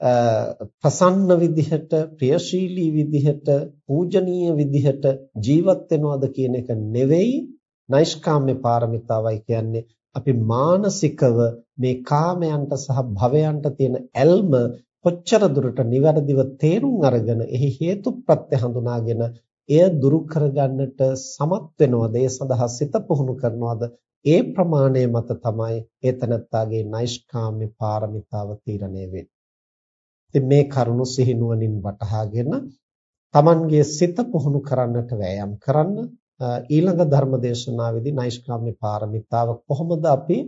Speaker 1: ප්‍රසන්න විදිහට ප්‍රියශීලී විදිහට පූජනීය විදිහට ජීවත් වෙනවද කියන එක නෙවෙයි නෛෂ්කාම්‍ය පාරමිතාවයි කියන්නේ. අපි මානසිකව මේ කාමයන්ට සහ භවයන්ට තියෙන ඇල්ම කොච්චර දුරට નિවරදිව තේරුම් අරගෙන එහි හේතුප්‍රත්‍ය හඳුනාගෙන එය දුරු කරගන්නට සමත් වෙනවද? ඒ සඳහා සිත පුහුණු කරනවද? ඒ ප්‍රමාණය මත තමයි ඒතනත්තාගේ නෛෂ්කාම්‍ය පාරමිතාව තීරණය වෙන්නේ. ඉතින් මේ කරුණු සිහිනුවණින් වටහාගෙන Tamanගේ සිත පුහුණු කරන්නට වෑයම් කරන්න ඊළඟ ධර්ම දේශනාවේදී නෛෂ්ක්‍රම්‍ය පාරමිතාව කොහොමද අපි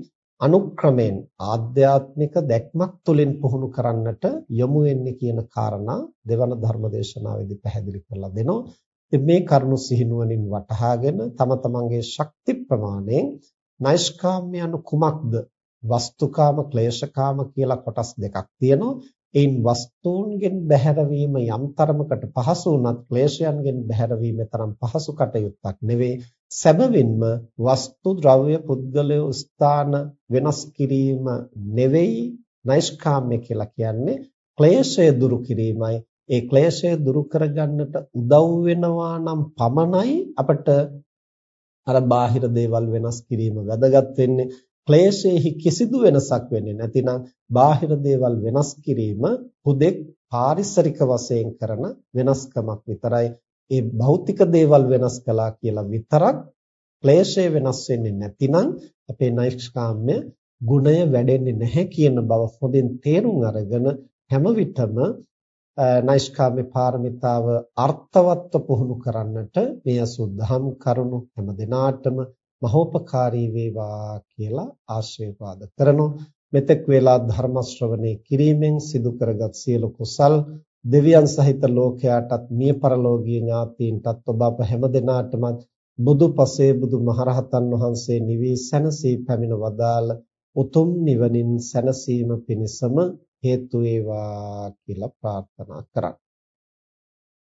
Speaker 1: අනුක්‍රමයෙන් ආධ්‍යාත්මික දැක්මක් තුළින් පුහුණු කරන්නට යොමු වෙන්නේ කියන කාරණා දෙවන ධර්ම දේශනාවේදී පැහැදිලි කරලා දෙනවා. ඉතින් මේ කරුණු සිහිනුවණින් වටහාගෙන තම තමන්ගේ ශක්ති ප්‍රමාණයෙන් නෛෂ්කාම්‍ය anu කුමක්ද වස්තුකාම ක්ලේශකාම කියලා කොටස් දෙකක් තියෙනවා. එයින් වස්තුන්ගෙන් බැහැරවීම යම් තරමකට පහසු වුණත් ක්ලේශයන්ගෙන් බැහැරවීම තරම් පහසු කටයුත්තක් නෙවෙයි. සැබවින්ම වස්තු ද්‍රව්‍ය පුද්ගලය ස්ථාන වෙනස් කිරීම නෙවෙයි නෛෂ්කාම්‍ය කියලා කියන්නේ ක්ලේශය දුරු කිරීමයි. ඒ ක්ලේශය දුරු කරගන්නට උදව් වෙනවා නම් පමණයි අපට අර බාහිර දේවල් වෙනස් කිරීම වැදගත් වෙන්නේ ක්ලේශයේහි කිසිදු වෙනසක් වෙන්නේ නැතිනම් බාහිර දේවල් වෙනස් කිරීම හුදෙක් පාරිසරික වශයෙන් කරන වෙනස්කමක් විතරයි. ඒ භෞතික දේවල් වෙනස් කළා කියලා විතරක් ක්ලේශය වෙනස් වෙන්නේ නැතිනම් අපේ නෛෂ්කාම්‍ය ගුණය වැඩෙන්නේ නැහැ කියන බව හොඳින් තේරුම් අරගෙන හැම විටම නෛෂ්කාම්‍ය පාරමිතාව අර්ථවත්ව පුහුණු කරන්නට මේ අසුද්ධහම් කරුණු හැම දිනාටම මහෝපකාරී වේවා කියලා ආශිර්වාද කරනවා මෙතෙක් වේලා ධර්ම ශ්‍රවණේ කිරීමෙන් සිදු කරගත් සියලු කුසල් දෙවියන් සහිත ලෝකයාටත් මිය පරලෝකීය ඥාතීන්ටත් ඔබ අප හැම දිනාටම බුදු පසේ බුදු මහරහතන් වහන්සේ නිවී සැනසී පැමිණ වදාළ උතුම් නිවනින් සැනසීම පිණිසම හේතු වේවා කියලා ප්‍රාර්ථනා කරා.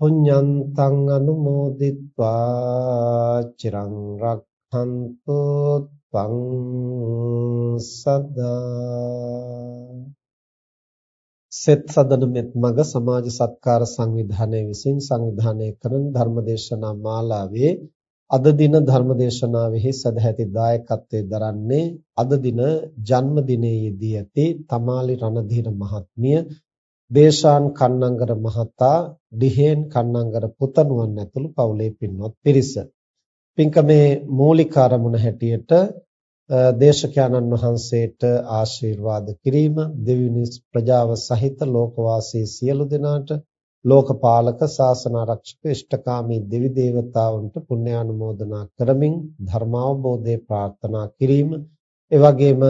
Speaker 1: පුඤ්ඤන්තං අනුමෝදිත්වා චිරං රක්ඛන්තු ත්වං සදා. සෙත් සදන මෙත් මග සමාජ සත්කාර සංවිධානයේ විසින් සංවිධානය කරන ධර්මදේශනා මාලාවේ අද දින ධර්මදේශනාවෙහි සදැහැති දායකත්වයේ දරන්නේ අද දින ජන්මදිනයේදී ඇති තමාලි රණධීර මහත්මිය දේශාන් කන්නංගර මහතා දිහෙන් කන්නංගර පුතණුවන් ඇතුළු පවුලේ පින්වත් පිරිස. පින්කමේ මූලික අරමුණ හැටියට දේශකයන්න් වහන්සේට ආශිර්වාද කිරීම දෙවිනිස් ප්‍රජාව සහිත ලෝකවාසී සියලු දෙනාට ලෝකපාලක ශාසන ආරක්ෂක ඉෂ්ඨකාමී දෙවි දේවතාවුන්ට පුණ්‍යානුමෝදනා කරමින් ධර්මාවබෝධය ප්‍රාර්ථනා කිරීම ඒ වගේම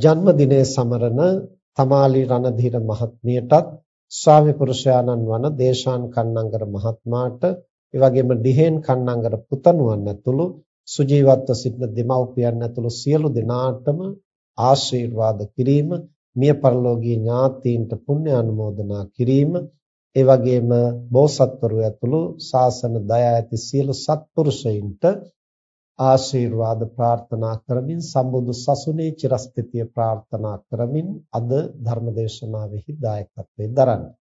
Speaker 1: ජන්මදිනයේ සමරන තමාලි රණධීර මහත්මියටත් ස්වාමි පුරුෂයාණන් වන දේශාන් කන්නංගර මහත්මයාට ඒ වගේම ඩිහෙන් කන්නංගර පුතණුවන් ඇතුළු සුජීවත්ව සිටින දෙමව්පියන් ඇතුළු සියලු දෙනාටම ආශිර්වාද කිරීම මිය පරලෝකීය ඥාතීන්ට පුණ්‍ය අනුමෝදනා කිරීම ඒ වගේම බෝසත්වරු ඇතුළු ශාසන දයා ඇති සියලු සත්පුරුෂයින්ට ආශිර්වාද ප්‍රාර්ථනා කරමින් සම්බුදු සසුනේ චිරස්ථිතිය ප්‍රාර්ථනා කරමින් අද ධර්මදේශනාවෙහි දායකත්වයෙන් දරන්නේ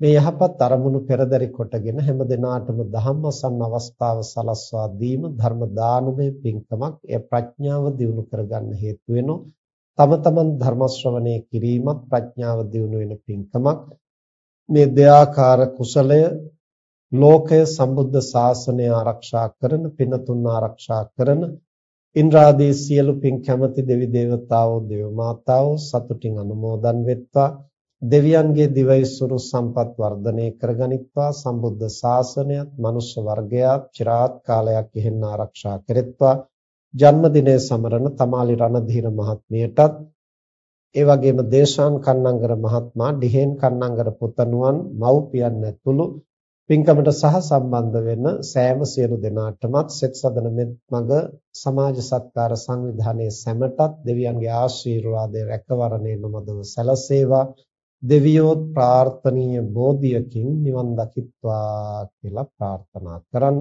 Speaker 1: මේ යහපත් අරමුණු පෙරදරි කොටගෙන හැම දිනාටම ධම්මසන්න අවස්ථාව සලස්වා දීම ධර්ම දානමය පින්කමක් එය ප්‍රඥාව දියුණු කරගන්න හේතු වෙනවා තම තමන් ධර්ම ශ්‍රවණය කිරීමත් ප්‍රඥාව දියුණු වෙන පින්කමක්. මේ දෙයාකාර කුසලය ලෝකය සම්බුද්ධ ශාසනය ආරක්ෂා කරන පිනතුන් ආරක්ෂා කරන ඉන්ද්‍රාදී සියලු පින් කැමැති දෙවි දේවතාවෝ දේව මාතාවෝ සතුටින් අනුමෝදන් වෙත්වා. දෙවියන්ගේ දිවයිසුරු සම්පත් වර්ධනය කරගනිත්වා. සම්බුද්ධ ශාසනයත් මනුෂ්‍ය වර්ගයාත් চিරාත් කාලයක් ඉහෙන් ආරක්ෂා කෙරෙත්වා. ජන්මදිනයේ සමරන තමාලි රණධීර මහත්මියටත් ඒ වගේම දේශාන් කන්නංගර මහත්මයා ඩිහෙන් කන්නංගර පුතණුවන් මව්පියන් ඇතුළු පින්කමට සහ සම්බන්ධ වෙන සෑම සියලු දෙනාටමත් සෙත් සදන මඟ සමාජ සත්කාර සංවිධානයේ සැමටත් දෙවියන්ගේ ආශිර්වාදය රැකවරණය නොමදව සැලසේවා. දෙවියෝත් ප්‍රාර්ථනීය බෝධියකින් නිවන් දකිත්වා කියලා ප්‍රාර්ථනා කරන්න.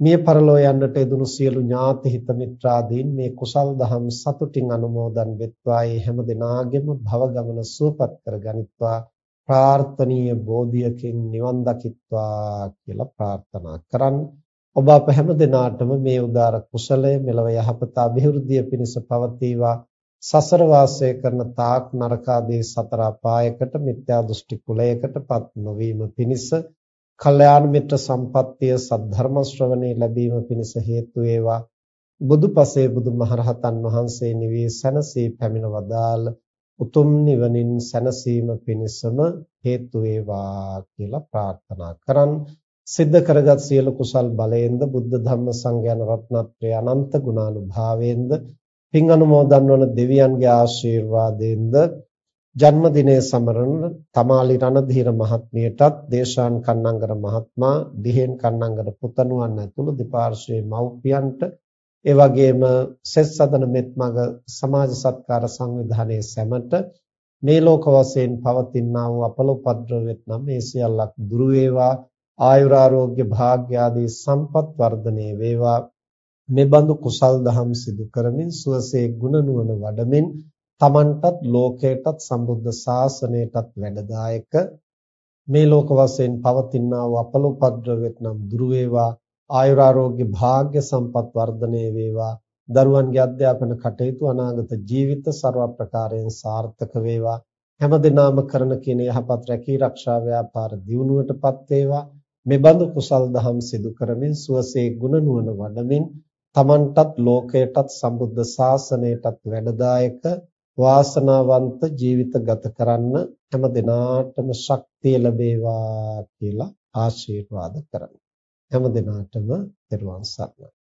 Speaker 1: මිය පරලෝ යන්නට යෙදුණු සියලු ඥාති හිත මිත්‍රාදීන් මේ කුසල් දහම් සතුටින් අනුමෝදන් වෙත්වා. ඒ හැම දිනාගෙම භව ගමන සුවපත් කරගනිත්වා ප්‍රාර්ථනීය බෝධියකින් නිවන් දකිත්වා කියලා ප්‍රාර්ථනා කරන් ඔබ අප හැම දිනාටම මේ උදාර කුසලය මෙලව යහපත અભිවෘද්ධිය පිණිස පවතිවා. සසර වාසය කරන තාක් නරකාදී සතර අපායකට මිත්‍යා දෘෂ්ටි කුලයකටපත් නොවීම පිණිස කල්යාණ මිත්‍ර සම්පත්තිය සද්ධර්ම ශ්‍රවණේ ලැබීම පිණිස හේතු වේවා. බුදුපසේ බුදුමහරහතන් වහන්සේ නිවී සැනසී පැමිණ වදාළ උතුම් නිවනින් සැනසීම පිණිසම හේතු වේවා කියලා ප්‍රාර්ථනා කරන් සිද්ධ කරගත් සියලු කුසල් බලයෙන්ද බුද්ධ ධම්ම සංඝයාන රත්නත්‍රය අනන්ත ගුණානුභාවයෙන්ද පින් අනුමෝදන් වන දෙවියන්ගේ ආශිර්වාදයෙන්ද ජන්මදිනයේ සමරන තමාලි රණධීර මහත්මියටත් දේශාන් කන්නංගර මහත්මයා දිහෙන් කන්නංගර පුතණුවන් ඇතුළු දෙපාර්ශ්වයේ මව්පියන්ට ඒ වගේම සෙත් සදන මෙත්මග සමාජ සත්කාර සංවිධානයේ සැමට මේ ලෝක වශයෙන් පවතිනා වූ අපල උපද්‍රවෙත් නම් මේ සියල්ලක් දුරු වේවා. ආයුරාෝග්‍ය භාග්ය ආදී සම්පත් වර්ධනයේ වේවා. මේ බඳු කුසල් දහම් සිදු කරමින් සුවසේ ගුණ නුවණ වඩමින් තමන්ටත් ලෝකයටත් සම්බුද්ධ ශාසනයටත් වැඩදායක. මේ ලෝක වශයෙන් පවතිනා වූ අපල උපද්‍රවෙත් නම් දුරු වේවා. ආයුරාෝග්‍ය භාග්ය සම්පත් වර්ධනය වේවා. දරුවන්ගේ අධ්‍යාපන කටයුතු අනාගත ජීවිත ਸਰව ප්‍රකාරයෙන් සාර්ථක වේවා. හැම දිනම කරන කියන යහපත් රැකී ආරක්ෂා ව්‍යාපාර දියුණුවටපත් වේවා. මේ බඳු කුසල් දහම් සිදු කරමින් සුවසේ ගුණ නුවණ වඩමින් තමන්ටත් ලෝකයටත් සම්බුද්ධ ශාසනයටත් වැඩදායක වාසනාවන්ත ජීවිත ගත කරන්න හැම දිනාටම ශක්තිය ලැබේවා කියලා ආශිර්වාද කරමි. හැම දිනාටම පෙරවන් සරණයි.